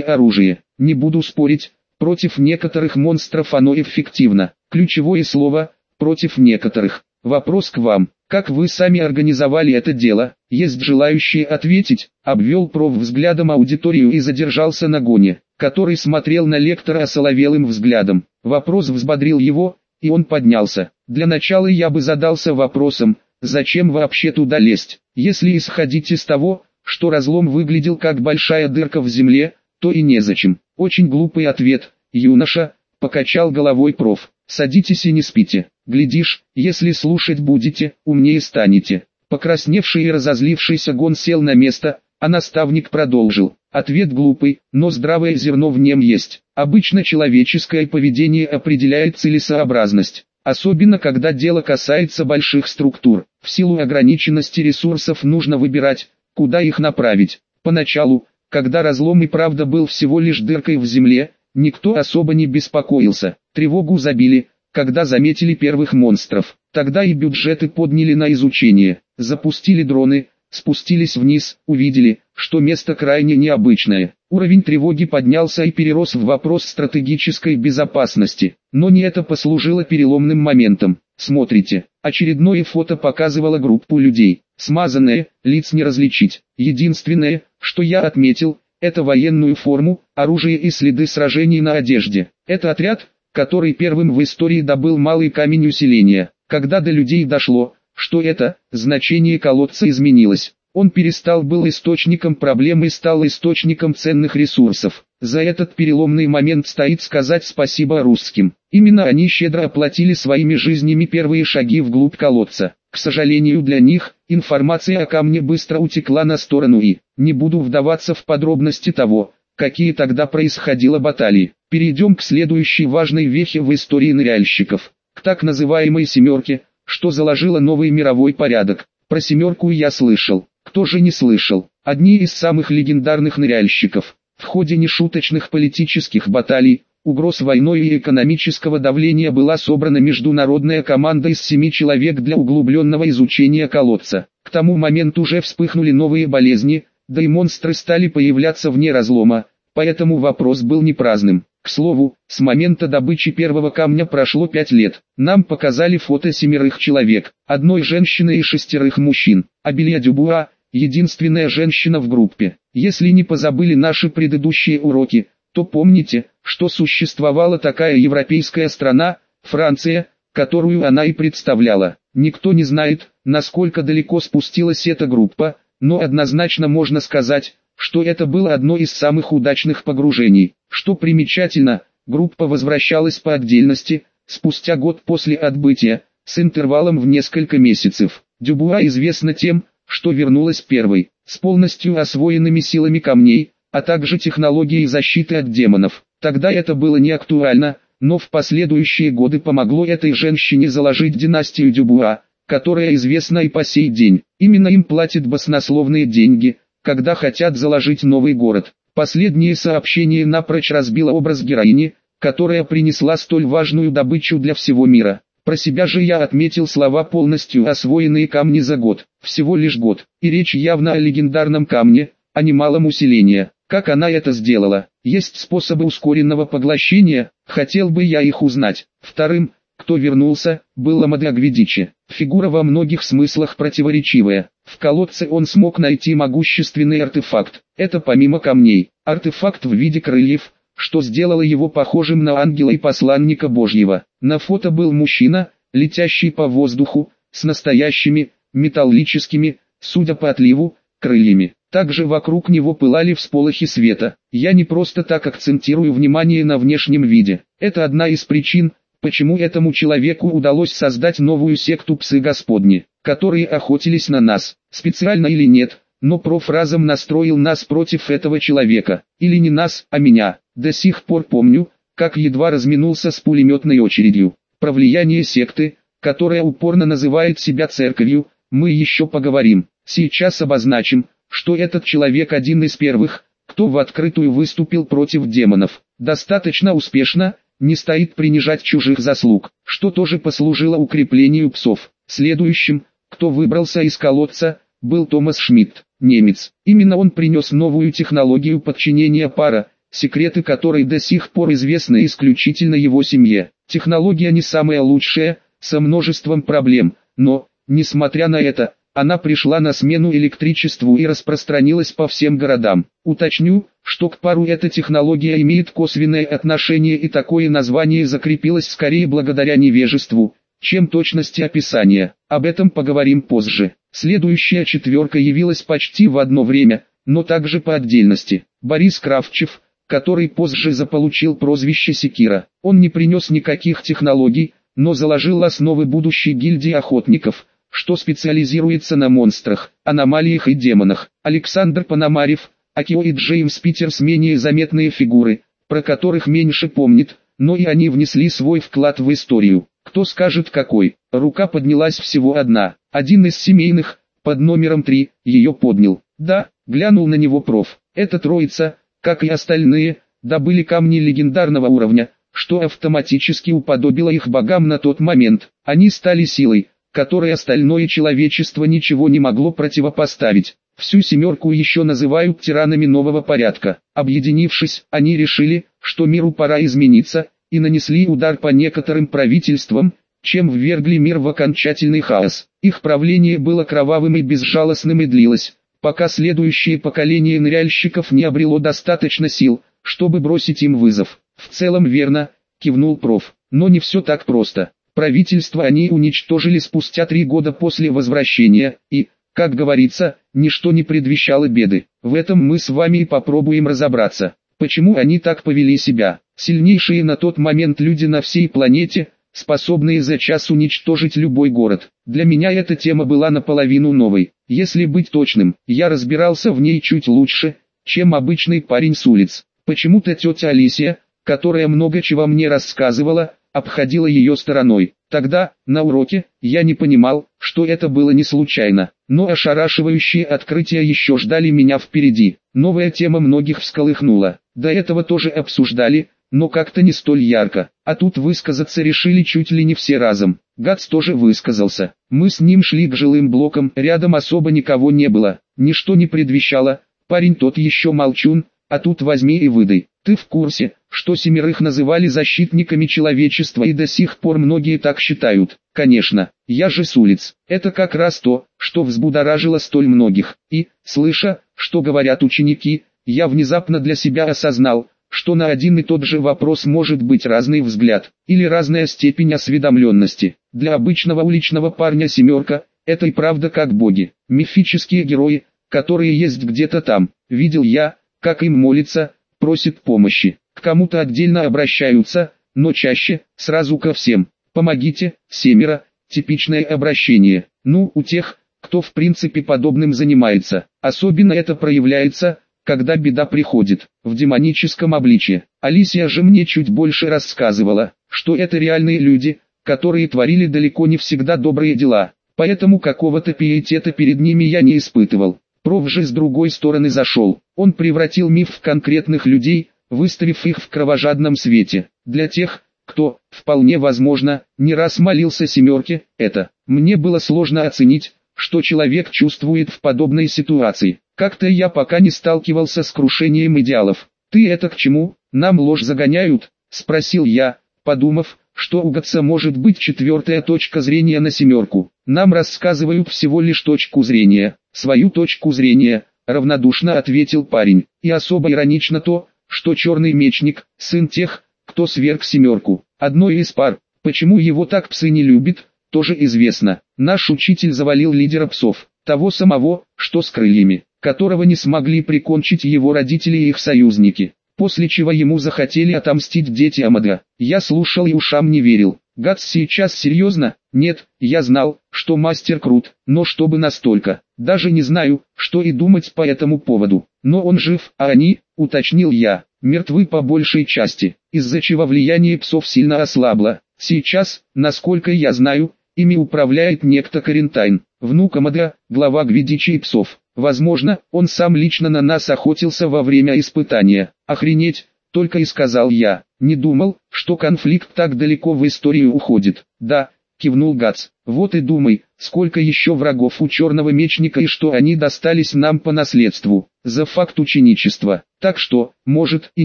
A: оружие. Не буду спорить, против некоторых монстров оно эффективно. Ключевое слово «против некоторых». Вопрос к вам. Как вы сами организовали это дело? Есть желающие ответить? Обвел проф взглядом аудиторию и задержался на гоне, который смотрел на лектора осоловелым взглядом. Вопрос взбодрил его, и он поднялся. Для начала я бы задался вопросом, зачем вообще туда лезть? Если исходить из того, что разлом выглядел как большая дырка в земле, то и незачем. Очень глупый ответ, юноша, покачал головой проф. Садитесь и не спите. Глядишь, если слушать будете, умнее станете. Покрасневший и разозлившийся гон сел на место, а наставник продолжил. Ответ глупый, но здравое зерно в нем есть. Обычно человеческое поведение определяет целесообразность. Особенно когда дело касается больших структур. В силу ограниченности ресурсов нужно выбирать, куда их направить. Поначалу, когда разлом и правда был всего лишь дыркой в земле, Никто особо не беспокоился, тревогу забили, когда заметили первых монстров. Тогда и бюджеты подняли на изучение, запустили дроны, спустились вниз, увидели, что место крайне необычное. Уровень тревоги поднялся и перерос в вопрос стратегической безопасности. Но не это послужило переломным моментом. Смотрите, очередное фото показывало группу людей. Смазанные, лиц не различить. Единственное, что я отметил, это военную форму, оружие и следы сражений на одежде. Это отряд, который первым в истории добыл малый камень усиления. Когда до людей дошло, что это, значение колодца изменилось. Он перестал был источником проблем и стал источником ценных ресурсов. За этот переломный момент стоит сказать спасибо русским. Именно они щедро оплатили своими жизнями первые шаги вглубь колодца. К сожалению для них, информация о камне быстро утекла на сторону и, не буду вдаваться в подробности того, какие тогда происходило баталии. Перейдем к следующей важной вехе в истории ныряльщиков, к так называемой «семерке», что заложило новый мировой порядок. Про «семерку» я слышал, кто же не слышал. Одни из самых легендарных ныряльщиков. В ходе нешуточных политических баталий, угроз войной и экономического давления была собрана международная команда из семи человек для углубленного изучения колодца. К тому моменту уже вспыхнули новые болезни, да и монстры стали появляться вне разлома, поэтому вопрос был не праздным. К слову, с момента добычи первого камня прошло пять лет. Нам показали фото семерых человек, одной женщины и шестерых мужчин. Абелья Дюбуа, единственная женщина в группе. Если не позабыли наши предыдущие уроки, то помните, что существовала такая европейская страна, Франция, которую она и представляла. Никто не знает, насколько далеко спустилась эта группа, но однозначно можно сказать, что это было одно из самых удачных погружений. Что примечательно, группа возвращалась по отдельности, спустя год после отбытия, с интервалом в несколько месяцев. Дюбуа известна тем, что вернулась первой, с полностью освоенными силами камней, а также технологией защиты от демонов. Тогда это было не актуально, но в последующие годы помогло этой женщине заложить династию Дюбуа, которая известна и по сей день. Именно им платят баснословные деньги, когда хотят заложить новый город. Последнее сообщение напрочь разбило образ героини, которая принесла столь важную добычу для всего мира. Про себя же я отметил слова полностью освоенные камни за год, всего лишь год, и речь явно о легендарном камне, а не малом усиления. Как она это сделала? Есть способы ускоренного поглощения, хотел бы я их узнать. Вторым, кто вернулся, был Амадагвидичи. Фигура во многих смыслах противоречивая. В колодце он смог найти могущественный артефакт. Это помимо камней, артефакт в виде крыльев, что сделало его похожим на ангела и посланника Божьего. На фото был мужчина, летящий по воздуху, с настоящими, металлическими, судя по отливу, крыльями. Также вокруг него пылали всполохи света. Я не просто так акцентирую внимание на внешнем виде. Это одна из причин, почему этому человеку удалось создать новую секту псы Господни, которые охотились на нас, специально или нет, но профразом настроил нас против этого человека, или не нас, а меня. До сих пор помню, как едва разминулся с пулеметной очередью. Про влияние секты, которая упорно называет себя церковью, мы еще поговорим. Сейчас обозначим, что этот человек один из первых, кто в открытую выступил против демонов. Достаточно успешно, не стоит принижать чужих заслуг, что тоже послужило укреплению псов. Следующим, кто выбрался из колодца, был Томас Шмидт, немец. Именно он принес новую технологию подчинения пара, секреты которой до сих пор известны исключительно его семье. Технология не самая лучшая, со множеством проблем, но, несмотря на это, она пришла на смену электричеству и распространилась по всем городам. Уточню, что к пару эта технология имеет косвенное отношение и такое название закрепилось скорее благодаря невежеству, чем точности описания. Об этом поговорим позже. Следующая четверка явилась почти в одно время, но также по отдельности. Борис Кравчев, который позже заполучил прозвище Секира. Он не принес никаких технологий, но заложил основы будущей гильдии охотников – что специализируется на монстрах, аномалиях и демонах. Александр Пономарев, Акио и Джеймс Питерс менее заметные фигуры, про которых меньше помнит, но и они внесли свой вклад в историю. Кто скажет какой? Рука поднялась всего одна. Один из семейных, под номером 3, ее поднял. Да, глянул на него проф. Эта троица, как и остальные, добыли камни легендарного уровня, что автоматически уподобило их богам на тот момент. Они стали силой, которой остальное человечество ничего не могло противопоставить. Всю семерку еще называют тиранами нового порядка. Объединившись, они решили, что миру пора измениться, и нанесли удар по некоторым правительствам, чем ввергли мир в окончательный хаос. Их правление было кровавым и безжалостным и длилось, пока следующее поколение ныряльщиков не обрело достаточно сил, чтобы бросить им вызов. В целом верно, кивнул проф, но не все так просто. Правительство они уничтожили спустя три года после возвращения, и, как говорится, ничто не предвещало беды. В этом мы с вами и попробуем разобраться. Почему они так повели себя? Сильнейшие на тот момент люди на всей планете, способные за час уничтожить любой город. Для меня эта тема была наполовину новой. Если быть точным, я разбирался в ней чуть лучше, чем обычный парень с улиц. Почему-то тетя Алисия, которая много чего мне рассказывала, обходила ее стороной. Тогда, на уроке, я не понимал, что это было не случайно, но ошарашивающие открытия еще ждали меня впереди. Новая тема многих всколыхнула. До этого тоже обсуждали, но как-то не столь ярко. А тут высказаться решили чуть ли не все разом. Гац тоже высказался. Мы с ним шли к жилым блокам, рядом особо никого не было. Ничто не предвещало. Парень тот еще молчун, а тут возьми и выдай. Ты в курсе, что семерых называли защитниками человечества и до сих пор многие так считают. Конечно, я же с улиц. Это как раз то, что взбудоражило столь многих. И, слыша, что говорят ученики, я внезапно для себя осознал, что на один и тот же вопрос может быть разный взгляд, или разная степень осведомленности. Для обычного уличного парня семерка, это и правда как боги, мифические герои, которые есть где-то там. Видел я, как им молится, просит помощи. К кому-то отдельно обращаются, но чаще, сразу ко всем. Помогите, семеро, типичное обращение. Ну, у тех, кто в принципе подобным занимается. Особенно это проявляется, когда беда приходит, в демоническом обличье. Алисия же мне чуть больше рассказывала, что это реальные люди, которые творили далеко не всегда добрые дела. Поэтому какого-то пиетета перед ними я не испытывал. Проф же с другой стороны зашел. Он превратил миф в конкретных людей, выставив их в кровожадном свете. Для тех, кто, вполне возможно, не раз молился семерке, это, мне было сложно оценить, что человек чувствует в подобной ситуации. Как-то я пока не сталкивался с крушением идеалов. «Ты это к чему? Нам ложь загоняют?» – спросил я, подумав, что у Гатса может быть четвертая точка зрения на семерку. Нам рассказывают всего лишь точку зрения, свою точку зрения, равнодушно ответил парень. И особо иронично то, что черный мечник, сын тех, кто сверг семерку. Одной из пар, почему его так псы не любят, тоже известно. Наш учитель завалил лидера псов, того самого, что с крыльями, которого не смогли прикончить его родители и их союзники после чего ему захотели отомстить дети Амада. Я слушал и ушам не верил. Гац сейчас серьезно? Нет, я знал, что мастер крут, но чтобы настолько. Даже не знаю, что и думать по этому поводу. Но он жив, а они, уточнил я, мертвы по большей части, из-за чего влияние псов сильно ослабло. Сейчас, насколько я знаю, ими управляет некто Карентайн, внук Амада, глава Гвидичей псов. Возможно, он сам лично на нас охотился во время испытания. Охренеть, только и сказал я. Не думал, что конфликт так далеко в историю уходит. Да, кивнул Гац. Вот и думай, сколько еще врагов у черного мечника и что они достались нам по наследству, за факт ученичества. Так что, может и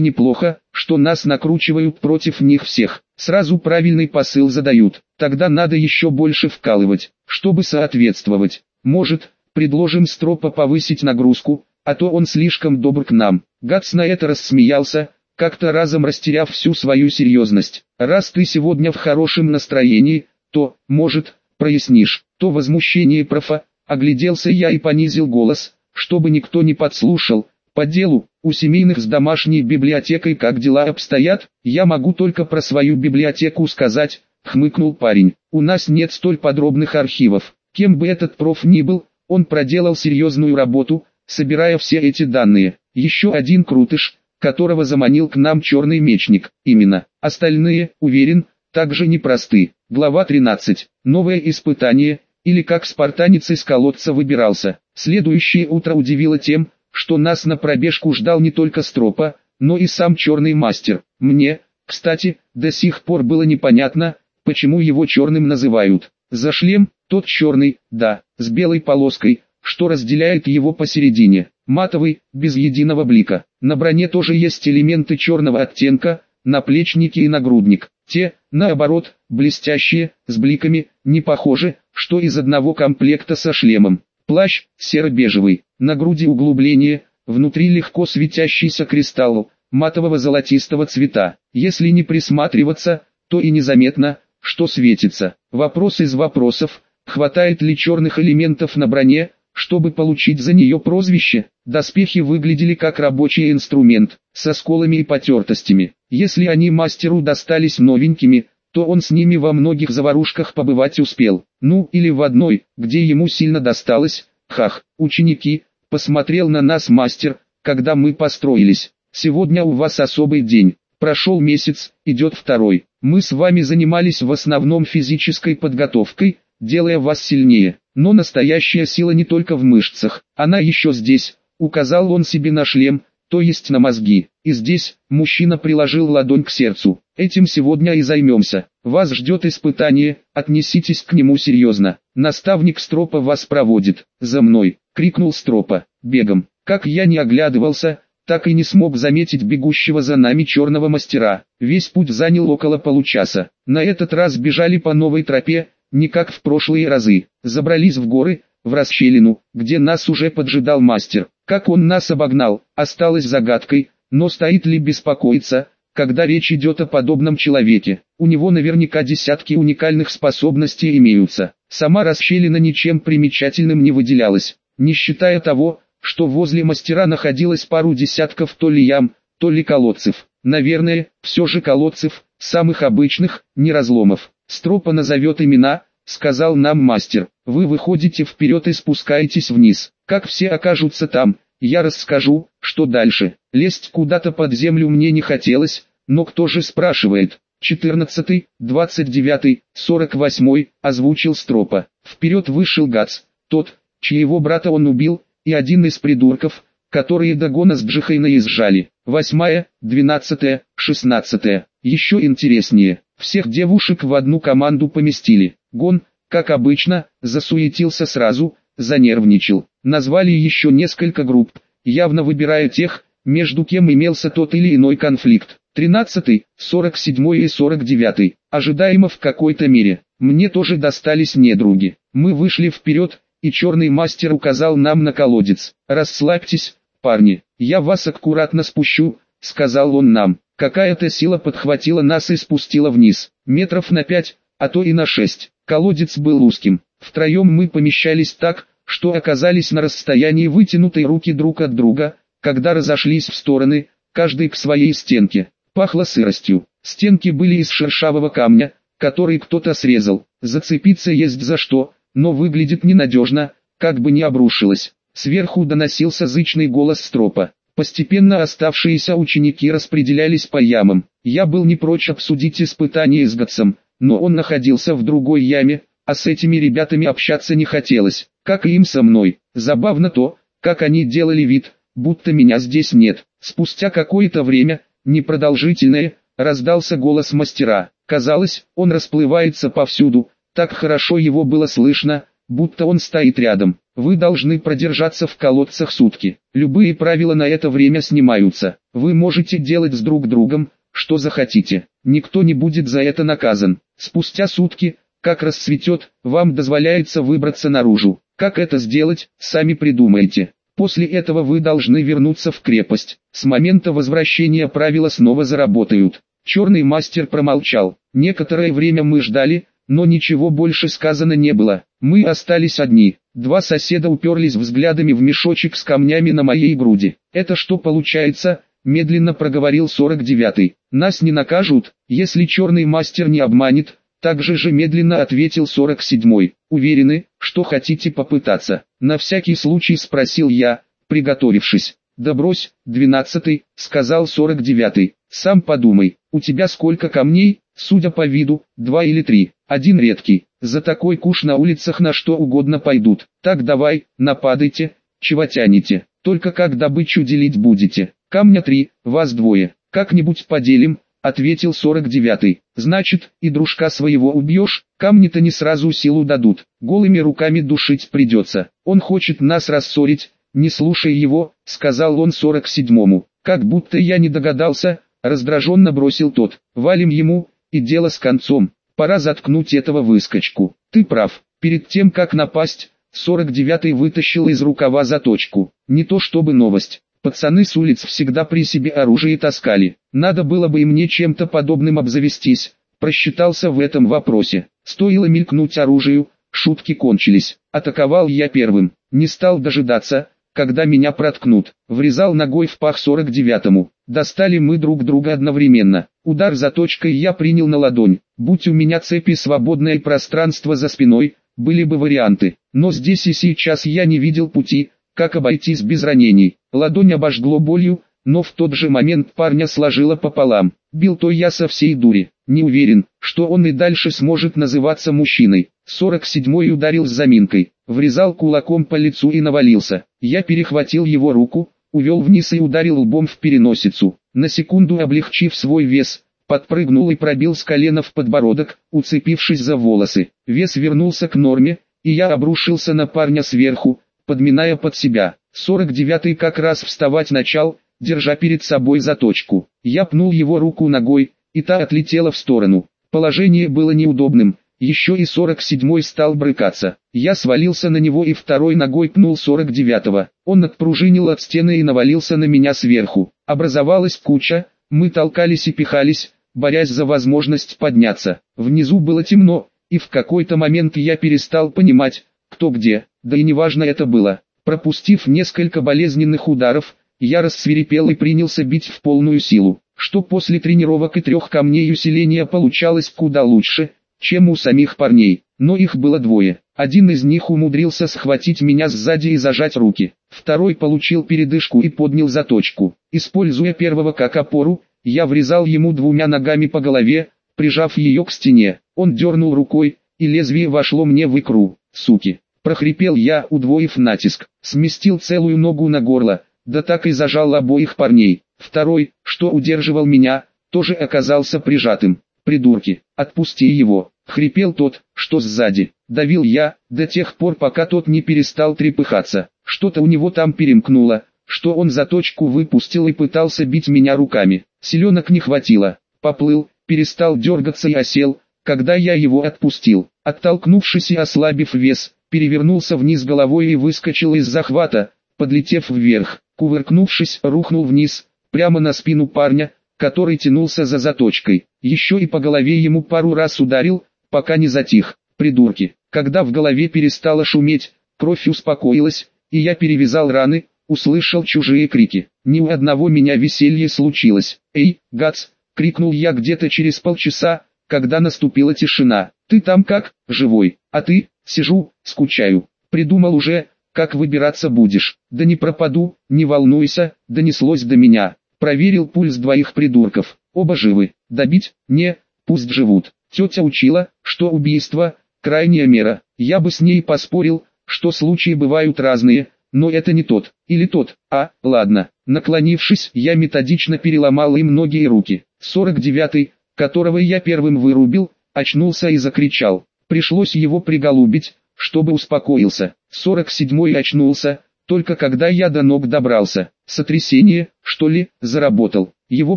A: неплохо, что нас накручивают против них всех. Сразу правильный посыл задают, тогда надо еще больше вкалывать, чтобы соответствовать. Может, предложим Стропа повысить нагрузку, а то он слишком добр к нам. Гац на это рассмеялся, как-то разом растеряв всю свою серьезность. Раз ты сегодня в хорошем настроении, то, может, прояснишь, то возмущение профа, огляделся я и понизил голос, чтобы никто не подслушал, по делу, у семейных с домашней библиотекой как дела обстоят, я могу только про свою библиотеку сказать, хмыкнул парень, у нас нет столь подробных архивов, кем бы этот проф ни был, он проделал серьезную работу, собирая все эти данные, еще один крутыш, которого заманил к нам черный мечник, именно, остальные, уверен, также непросты. Глава 13. Новое испытание, или как спартанец из колодца выбирался. Следующее утро удивило тем, что нас на пробежку ждал не только Стропа, но и сам черный мастер. Мне, кстати, до сих пор было непонятно, почему его черным называют. За шлем, тот черный, да, с белой полоской, что разделяет его посередине. Матовый, без единого блика. На броне тоже есть элементы черного оттенка, наплечники и нагрудник. Те, наоборот, блестящие, с бликами, не похожи, что из одного комплекта со шлемом. Плащ, серо-бежевый, на груди углубление, внутри легко светящийся кристалл, матового золотистого цвета. Если не присматриваться, то и незаметно, что светится. Вопрос из вопросов, хватает ли черных элементов на броне, чтобы получить за нее прозвище. Доспехи выглядели как рабочий инструмент, со сколами и потертостями. Если они мастеру достались новенькими, то он с ними во многих заварушках побывать успел. Ну, или в одной, где ему сильно досталось. Хах, ученики, посмотрел на нас мастер, когда мы построились. Сегодня у вас особый день. Прошел месяц, идет второй. Мы с вами занимались в основном физической подготовкой, делая вас сильнее. Но настоящая сила не только в мышцах, она еще здесь, указал он себе на шлем, то есть на мозги. И здесь, мужчина приложил ладонь к сердцу. Этим сегодня и займемся. Вас ждет испытание, отнеситесь к нему серьезно. Наставник Стропа вас проводит. За мной, крикнул Стропа, бегом. Как я не оглядывался, так и не смог заметить бегущего за нами черного мастера. Весь путь занял около получаса. На этот раз бежали по новой тропе, не как в прошлые разы. Забрались в горы, в расщелину, где нас уже поджидал мастер. Как он нас обогнал, осталось загадкой, но стоит ли беспокоиться, когда речь идет о подобном человеке. У него наверняка десятки уникальных способностей имеются. Сама расщелина ничем примечательным не выделялась, не считая того, что возле мастера находилось пару десятков то ли ям, то ли колодцев. Наверное, все же колодцев, самых обычных, не разломов. Стропа назовет имена, сказал нам мастер. Вы выходите вперед и спускаетесь вниз. Как все окажутся там, я расскажу, что дальше. Лезть куда-то под землю мне не хотелось, но кто же спрашивает? 14, 29, 48, озвучил Стропа. Вперед вышел Гац, тот, чьего брата он убил, и один из придурков, которые до гона с Джихой наезжали. Восьмая, двенадцатая, шестнадцатая. Еще интереснее. Всех девушек в одну команду поместили. Гон, как обычно, засуетился сразу, занервничал. Назвали еще несколько групп, явно выбирая тех, между кем имелся тот или иной конфликт. 13, 47 и 49. Ожидаемо в какой-то мере. Мне тоже достались недруги. Мы вышли вперед, и черный мастер указал нам на колодец. «Расслабьтесь, парни, я вас аккуратно спущу», — сказал он нам. Какая-то сила подхватила нас и спустила вниз, метров на пять, а то и на шесть. Колодец был узким. Втроем мы помещались так, что оказались на расстоянии вытянутой руки друг от друга, когда разошлись в стороны, каждый к своей стенке. Пахло сыростью. Стенки были из шершавого камня, который кто-то срезал. Зацепиться есть за что, но выглядит ненадежно, как бы не обрушилось. Сверху доносился зычный голос стропа. Постепенно оставшиеся ученики распределялись по ямам. Я был не прочь обсудить испытание с Гатсом, но он находился в другой яме, а с этими ребятами общаться не хотелось, как и им со мной. Забавно то, как они делали вид, будто меня здесь нет. Спустя какое-то время, непродолжительное, раздался голос мастера. Казалось, он расплывается повсюду, так хорошо его было слышно, будто он стоит рядом. Вы должны продержаться в колодцах сутки. Любые правила на это время снимаются. Вы можете делать с друг другом, что захотите. Никто не будет за это наказан. Спустя сутки, как расцветет, вам дозволяется выбраться наружу. Как это сделать, сами придумайте. После этого вы должны вернуться в крепость. С момента возвращения правила снова заработают. Черный мастер промолчал. Некоторое время мы ждали, но ничего больше сказано не было. Мы остались одни. Два соседа уперлись взглядами в мешочек с камнями на моей груди. «Это что получается?» – медленно проговорил 49-й. «Нас не накажут, если черный мастер не обманет», – также же медленно ответил 47-й. «Уверены, что хотите попытаться?» На всякий случай спросил я, приготовившись. «Да брось, двенадцатый», — сказал 49-й. «Сам подумай, у тебя сколько камней?» Судя по виду, два или три. Один редкий. За такой куш на улицах на что угодно пойдут. Так давай, нападайте, чего тянете. Только как добычу делить будете. Камня три, вас двое. Как-нибудь поделим, ответил 49-й. Значит, и дружка своего убьешь, камни-то не сразу силу дадут. Голыми руками душить придется. Он хочет нас рассорить, не слушай его, сказал он 47-му. Как будто я не догадался, раздраженно бросил тот. Валим ему, и дело с концом. Пора заткнуть этого выскочку. Ты прав. Перед тем как напасть, 49-й вытащил из рукава заточку. Не то чтобы новость. Пацаны с улиц всегда при себе оружие таскали. Надо было бы и мне чем-то подобным обзавестись. Просчитался в этом вопросе. Стоило мелькнуть оружию, шутки кончились. Атаковал я первым. Не стал дожидаться, когда меня проткнут. Врезал ногой в пах 49-му. Достали мы друг друга одновременно. Удар заточкой я принял на ладонь. Будь у меня цепи свободное пространство за спиной, были бы варианты. Но здесь и сейчас я не видел пути, как обойтись без ранений. Ладонь обожгло болью, но в тот же момент парня сложило пополам. Бил то я со всей дури. Не уверен, что он и дальше сможет называться мужчиной. 47-й ударил с заминкой врезал кулаком по лицу и навалился. Я перехватил его руку, увел вниз и ударил лбом в переносицу. На секунду облегчив свой вес, подпрыгнул и пробил с колена в подбородок, уцепившись за волосы. Вес вернулся к норме, и я обрушился на парня сверху, подминая под себя. 49-й как раз вставать начал, держа перед собой заточку. Я пнул его руку ногой, и та отлетела в сторону. Положение было неудобным, еще и 47-й стал брыкаться. Я свалился на него и второй ногой пнул 49-го. Он отпружинил от стены и навалился на меня сверху. Образовалась куча, мы толкались и пихались, борясь за возможность подняться. Внизу было темно, и в какой-то момент я перестал понимать, кто где, да и неважно это было. Пропустив несколько болезненных ударов, я рассверепел и принялся бить в полную силу, что после тренировок и трех камней усиления получалось куда лучше, чем у самих парней, но их было двое. Один из них умудрился схватить меня сзади и зажать руки. Второй получил передышку и поднял заточку. Используя первого как опору, я врезал ему двумя ногами по голове, прижав ее к стене. Он дернул рукой, и лезвие вошло мне в икру. Суки! Прохрипел я, удвоив натиск. Сместил целую ногу на горло, да так и зажал обоих парней. Второй, что удерживал меня, тоже оказался прижатым придурки, отпусти его!» Хрипел тот, что сзади. Давил я, до тех пор пока тот не перестал трепыхаться. Что-то у него там перемкнуло, что он за точку выпустил и пытался бить меня руками. Селенок не хватило. Поплыл, перестал дергаться и осел, когда я его отпустил. Оттолкнувшись и ослабив вес, перевернулся вниз головой и выскочил из захвата, подлетев вверх. Кувыркнувшись, рухнул вниз, прямо на спину парня, который тянулся за заточкой. Еще и по голове ему пару раз ударил, пока не затих. Придурки. Когда в голове перестало шуметь, кровь успокоилась, и я перевязал раны, услышал чужие крики. Ни у одного меня веселье случилось. «Эй, Гац!» — крикнул я где-то через полчаса, когда наступила тишина. «Ты там как, живой? А ты?» «Сижу, скучаю. Придумал уже, как выбираться будешь. Да не пропаду, не волнуйся, донеслось до меня. Проверил пульс двоих придурков. Оба живы. Добить? Не, пусть живут. Тетя учила, что убийство – крайняя мера. Я бы с ней поспорил, что случаи бывают разные, но это не тот, или тот, а, ладно. Наклонившись, я методично переломал им ноги и руки. 49-й, которого я первым вырубил, очнулся и закричал. Пришлось его приголубить, чтобы успокоился. 47-й очнулся, только когда я до ног добрался. Сотрясение, что ли, заработал. Его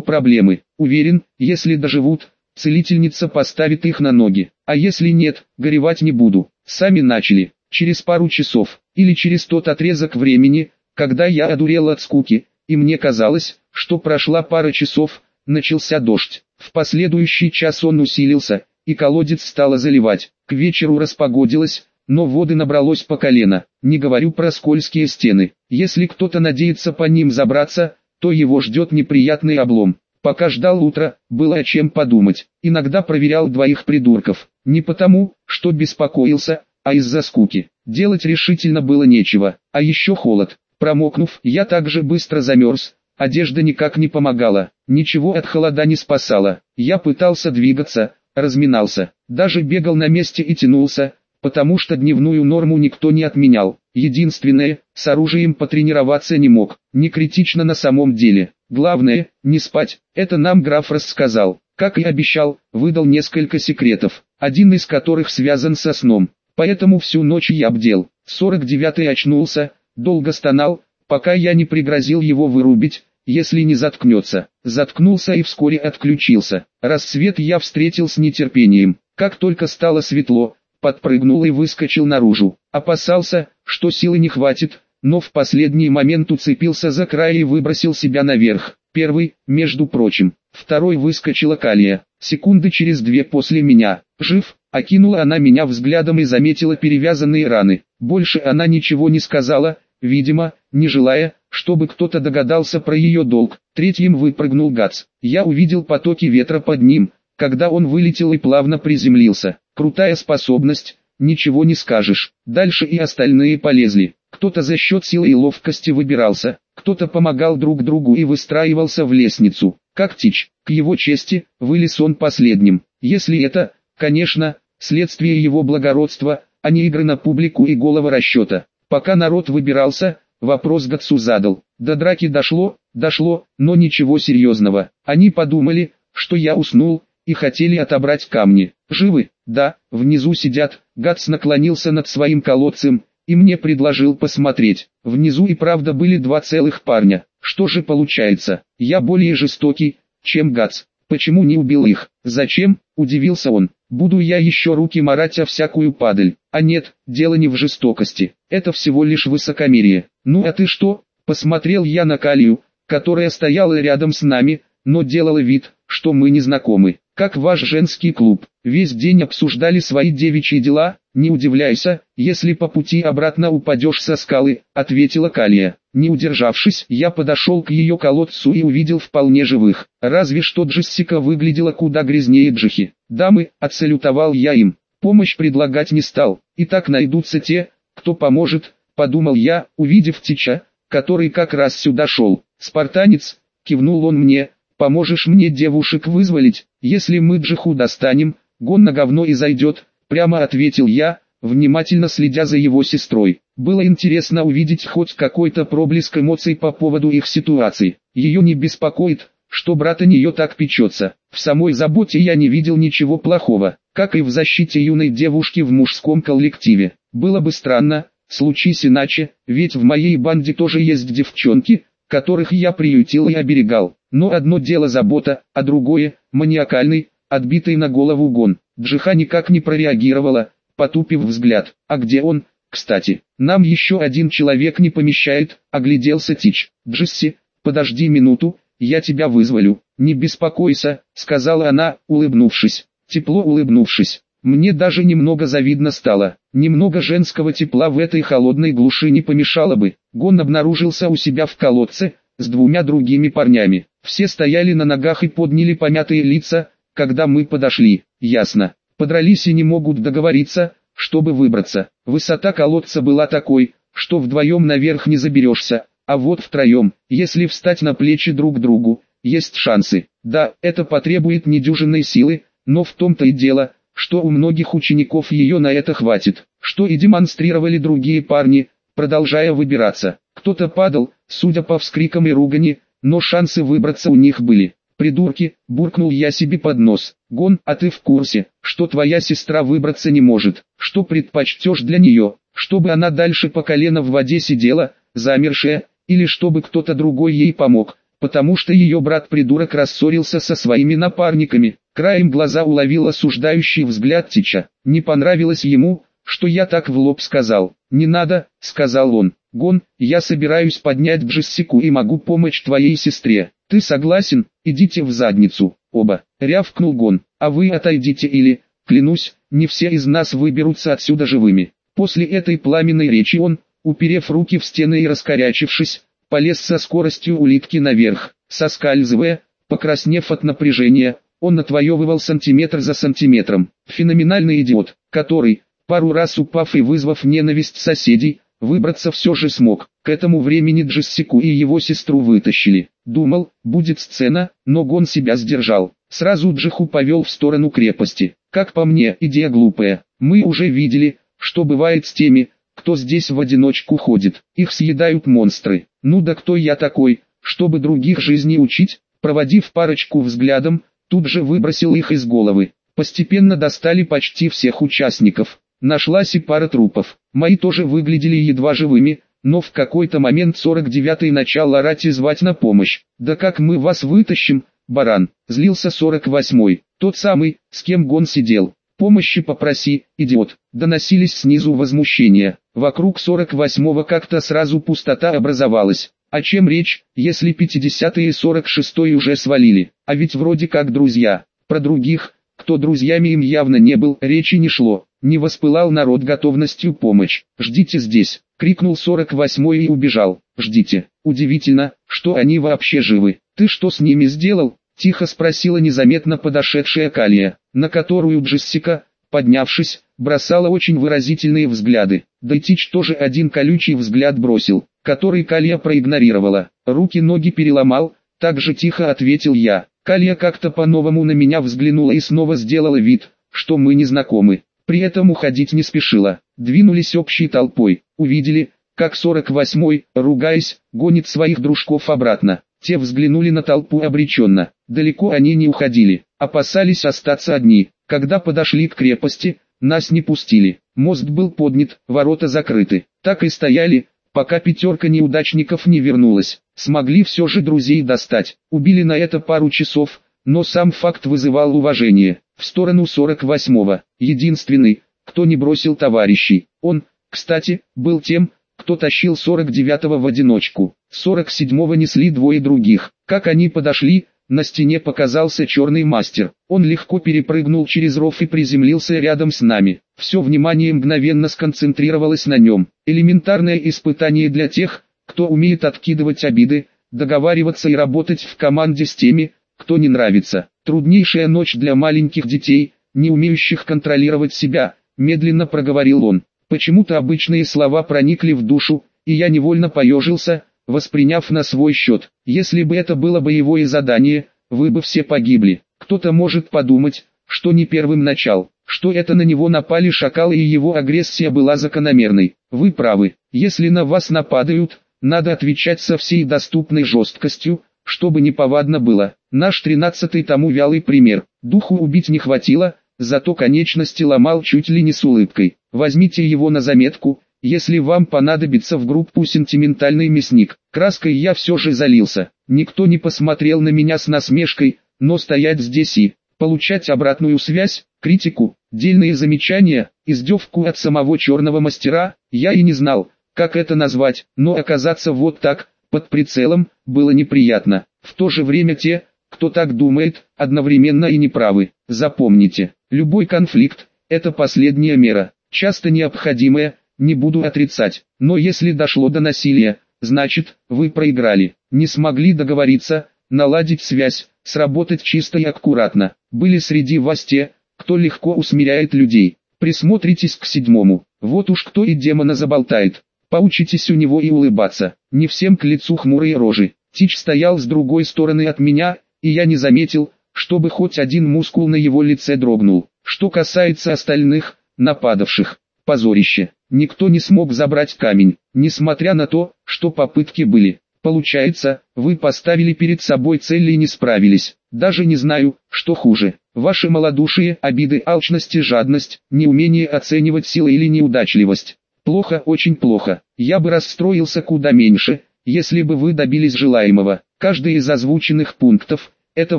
A: проблемы, уверен, если доживут, целительница поставит их на ноги. А если нет, горевать не буду. Сами начали. Через пару часов, или через тот отрезок времени, когда я одурел от скуки, и мне казалось, что прошла пара часов, начался дождь. В последующий час он усилился, и колодец стало заливать. К вечеру распогодилось, но воды набралось по колено. Не говорю про скользкие стены. Если кто-то надеется по ним забраться, то его ждет неприятный облом. Пока ждал утра, было о чем подумать. Иногда проверял двоих придурков. Не потому, что беспокоился, а из-за скуки. Делать решительно было нечего, а еще холод. Промокнув, я также быстро замерз, одежда никак не помогала, ничего от холода не спасало. Я пытался двигаться, разминался, даже бегал на месте и тянулся, потому что дневную норму никто не отменял. Единственное, с оружием потренироваться не мог, не критично на самом деле. Главное, не спать, это нам граф рассказал. Как и обещал, выдал несколько секретов, один из которых связан со сном. Поэтому всю ночь я бдел. 49-й очнулся, долго стонал, пока я не пригрозил его вырубить, если не заткнется. Заткнулся и вскоре отключился. Рассвет я встретил с нетерпением. Как только стало светло, подпрыгнул и выскочил наружу. Опасался, что силы не хватит, но в последний момент уцепился за край и выбросил себя наверх. Первый, между прочим. Второй выскочила Калия. Секунды через две после меня. Жив, окинула она меня взглядом и заметила перевязанные раны. Больше она ничего не сказала, видимо, не желая, чтобы кто-то догадался про ее долг. Третьим выпрыгнул Гац. Я увидел потоки ветра под ним, когда он вылетел и плавно приземлился. Крутая способность, ничего не скажешь. Дальше и остальные полезли. Кто-то за счет силы и ловкости выбирался, кто-то помогал друг другу и выстраивался в лестницу. Как Тич, к его чести, вылез он последним. Если это, конечно, следствие его благородства, а не игры на публику и голого расчета. Пока народ выбирался, вопрос Гатсу задал. До драки дошло, дошло, но ничего серьезного. Они подумали, что я уснул, и хотели отобрать камни. Живы? Да, внизу сидят. Гатс наклонился над своим колодцем, и мне предложил посмотреть. Внизу и правда были два целых парня. Что же получается? Я более жестокий, чем Гац. Почему не убил их? Зачем? Удивился он. Буду я еще руки марать о всякую падаль. А нет, дело не в жестокости. Это всего лишь высокомерие. Ну а ты что? Посмотрел я на Калию, которая стояла рядом с нами, но делала вид, что мы не знакомы как ваш женский клуб. Весь день обсуждали свои девичьи дела, не удивляйся, если по пути обратно упадешь со скалы, ответила Калия. Не удержавшись, я подошел к ее колодцу и увидел вполне живых. Разве что Джессика выглядела куда грязнее Джихи. Дамы, отсалютовал я им. Помощь предлагать не стал. И так найдутся те, кто поможет, подумал я, увидев Тича, который как раз сюда шел. Спартанец, кивнул он мне, Поможешь мне девушек вызволить, если мы Джиху достанем, гон на говно и зайдет, прямо ответил я, внимательно следя за его сестрой. Было интересно увидеть хоть какой-то проблеск эмоций по поводу их ситуации. Ее не беспокоит, что брат о нее так печется. В самой заботе я не видел ничего плохого, как и в защите юной девушки в мужском коллективе. Было бы странно, случись иначе, ведь в моей банде тоже есть девчонки, которых я приютил и оберегал. Но одно дело забота, а другое – маниакальный, отбитый на голову гон. Джиха никак не прореагировала, потупив взгляд. А где он? Кстати, нам еще один человек не помещает, огляделся Тич. Джесси, подожди минуту, я тебя вызволю. Не беспокойся, сказала она, улыбнувшись. Тепло улыбнувшись. Мне даже немного завидно стало. Немного женского тепла в этой холодной глуши не помешало бы. Гон обнаружился у себя в колодце, с двумя другими парнями. Все стояли на ногах и подняли помятые лица, когда мы подошли. Ясно. Подрались и не могут договориться, чтобы выбраться. Высота колодца была такой, что вдвоем наверх не заберешься, а вот втроем, если встать на плечи друг другу, есть шансы. Да, это потребует недюжинной силы, но в том-то и дело, что у многих учеников ее на это хватит, что и демонстрировали другие парни, продолжая выбираться. Кто-то падал, судя по вскрикам и ругани, но шансы выбраться у них были. «Придурки!» – буркнул я себе под нос. «Гон, а ты в курсе, что твоя сестра выбраться не может? Что предпочтешь для нее? Чтобы она дальше по колено в воде сидела, замершая, или чтобы кто-то другой ей помог, потому что ее брат-придурок рассорился со своими напарниками?» Краем глаза уловил осуждающий взгляд Тича. Не понравилось ему, что я так в лоб сказал. «Не надо», — сказал он. «Гон, я собираюсь поднять Джессику и могу помочь твоей сестре. Ты согласен? Идите в задницу, оба!» — рявкнул Гон. «А вы отойдите или, клянусь, не все из нас выберутся отсюда живыми». После этой пламенной речи он, уперев руки в стены и раскорячившись, полез со скоростью улитки наверх, соскальзывая, покраснев от напряжения, он отвоевывал сантиметр за сантиметром. Феноменальный идиот, который, пару раз упав и вызвав ненависть соседей, выбраться все же смог. К этому времени Джессику и его сестру вытащили. Думал, будет сцена, но Гон себя сдержал. Сразу Джиху повел в сторону крепости. Как по мне, идея глупая. Мы уже видели, что бывает с теми, кто здесь в одиночку ходит. Их съедают монстры. Ну да кто я такой, чтобы других жизней учить? Проводив парочку взглядом, тут же выбросил их из головы. Постепенно достали почти всех участников. Нашлась и пара трупов. Мои тоже выглядели едва живыми, но в какой-то момент 49-й начал орать и звать на помощь. «Да как мы вас вытащим, баран?» Злился 48-й, тот самый, с кем Гон сидел. «Помощи попроси, идиот!» Доносились снизу возмущения. Вокруг 48-го как-то сразу пустота образовалась. О чем речь, если 50-й и 46-й уже свалили? А ведь вроде как друзья. Про других, кто друзьями им явно не был, речи не шло. Не воспылал народ готовностью помочь. «Ждите здесь!» — крикнул 48-й и убежал. «Ждите!» Удивительно, что они вообще живы. «Ты что с ними сделал?» — тихо спросила незаметно подошедшая Калия, на которую Джессика, поднявшись, бросала очень выразительные взгляды. Дайтич тоже один колючий взгляд бросил, который Калия проигнорировала. «Руки-ноги переломал», так же тихо ответил я. Калия как-то по-новому на меня взглянула и снова сделала вид, что мы не знакомы. При этом уходить не спешила. Двинулись общей толпой. Увидели, как 48-й, ругаясь, гонит своих дружков обратно. Те взглянули на толпу обреченно. Далеко они не уходили. Опасались остаться одни. Когда подошли к крепости, нас не пустили. Мост был поднят, ворота закрыты. Так и стояли, пока пятерка неудачников не вернулась. Смогли все же друзей достать. Убили на это пару часов, но сам факт вызывал уважение в сторону 48-го. Единственный, кто не бросил товарищей. Он, кстати, был тем, кто тащил 49-го в одиночку. 47-го несли двое других. Как они подошли, на стене показался черный мастер. Он легко перепрыгнул через ров и приземлился рядом с нами. Все внимание мгновенно сконцентрировалось на нем. Элементарное испытание для тех, кто умеет откидывать обиды, договариваться и работать в команде с теми, кто не нравится. Труднейшая ночь для маленьких детей, не умеющих контролировать себя, медленно проговорил он. Почему-то обычные слова проникли в душу, и я невольно поежился, восприняв на свой счет. Если бы это было боевое задание, вы бы все погибли. Кто-то может подумать, что не первым начал, что это на него напали шакалы и его агрессия была закономерной. Вы правы, если на вас нападают, надо отвечать со всей доступной жесткостью, чтобы неповадно было. Наш тринадцатый тому вялый пример. Духу убить не хватило, зато конечности ломал чуть ли не с улыбкой. Возьмите его на заметку, если вам понадобится в группу «Сентиментальный мясник». Краской я все же залился. Никто не посмотрел на меня с насмешкой, но стоять здесь и получать обратную связь, критику, дельные замечания, издевку от самого черного мастера, я и не знал, как это назвать, но оказаться вот так, под прицелом, было неприятно. В то же время те, кто так думает, одновременно и неправы. Запомните, любой конфликт – это последняя мера, часто необходимая, не буду отрицать. Но если дошло до насилия, значит, вы проиграли, не смогли договориться, наладить связь, сработать чисто и аккуратно. Были среди вас те, кто легко усмиряет людей. Присмотритесь к седьмому, вот уж кто и демона заболтает. Поучитесь у него и улыбаться. Не всем к лицу хмурые рожи. Тич стоял с другой стороны от меня, и я не заметил, чтобы хоть один мускул на его лице дрогнул. Что касается остальных, нападавших, позорище. Никто не смог забрать камень, несмотря на то, что попытки были. Получается, вы поставили перед собой цель и не справились. Даже не знаю, что хуже. Ваше малодушие, обиды, алчность и жадность, неумение оценивать силы или неудачливость. Плохо, очень плохо. Я бы расстроился куда меньше, если бы вы добились желаемого. Каждый из озвученных пунктов – это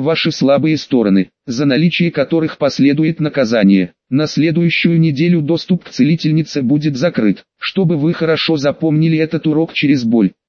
A: ваши слабые стороны, за наличие которых последует наказание. На следующую неделю доступ к целительнице будет закрыт, чтобы вы хорошо запомнили этот урок через боль.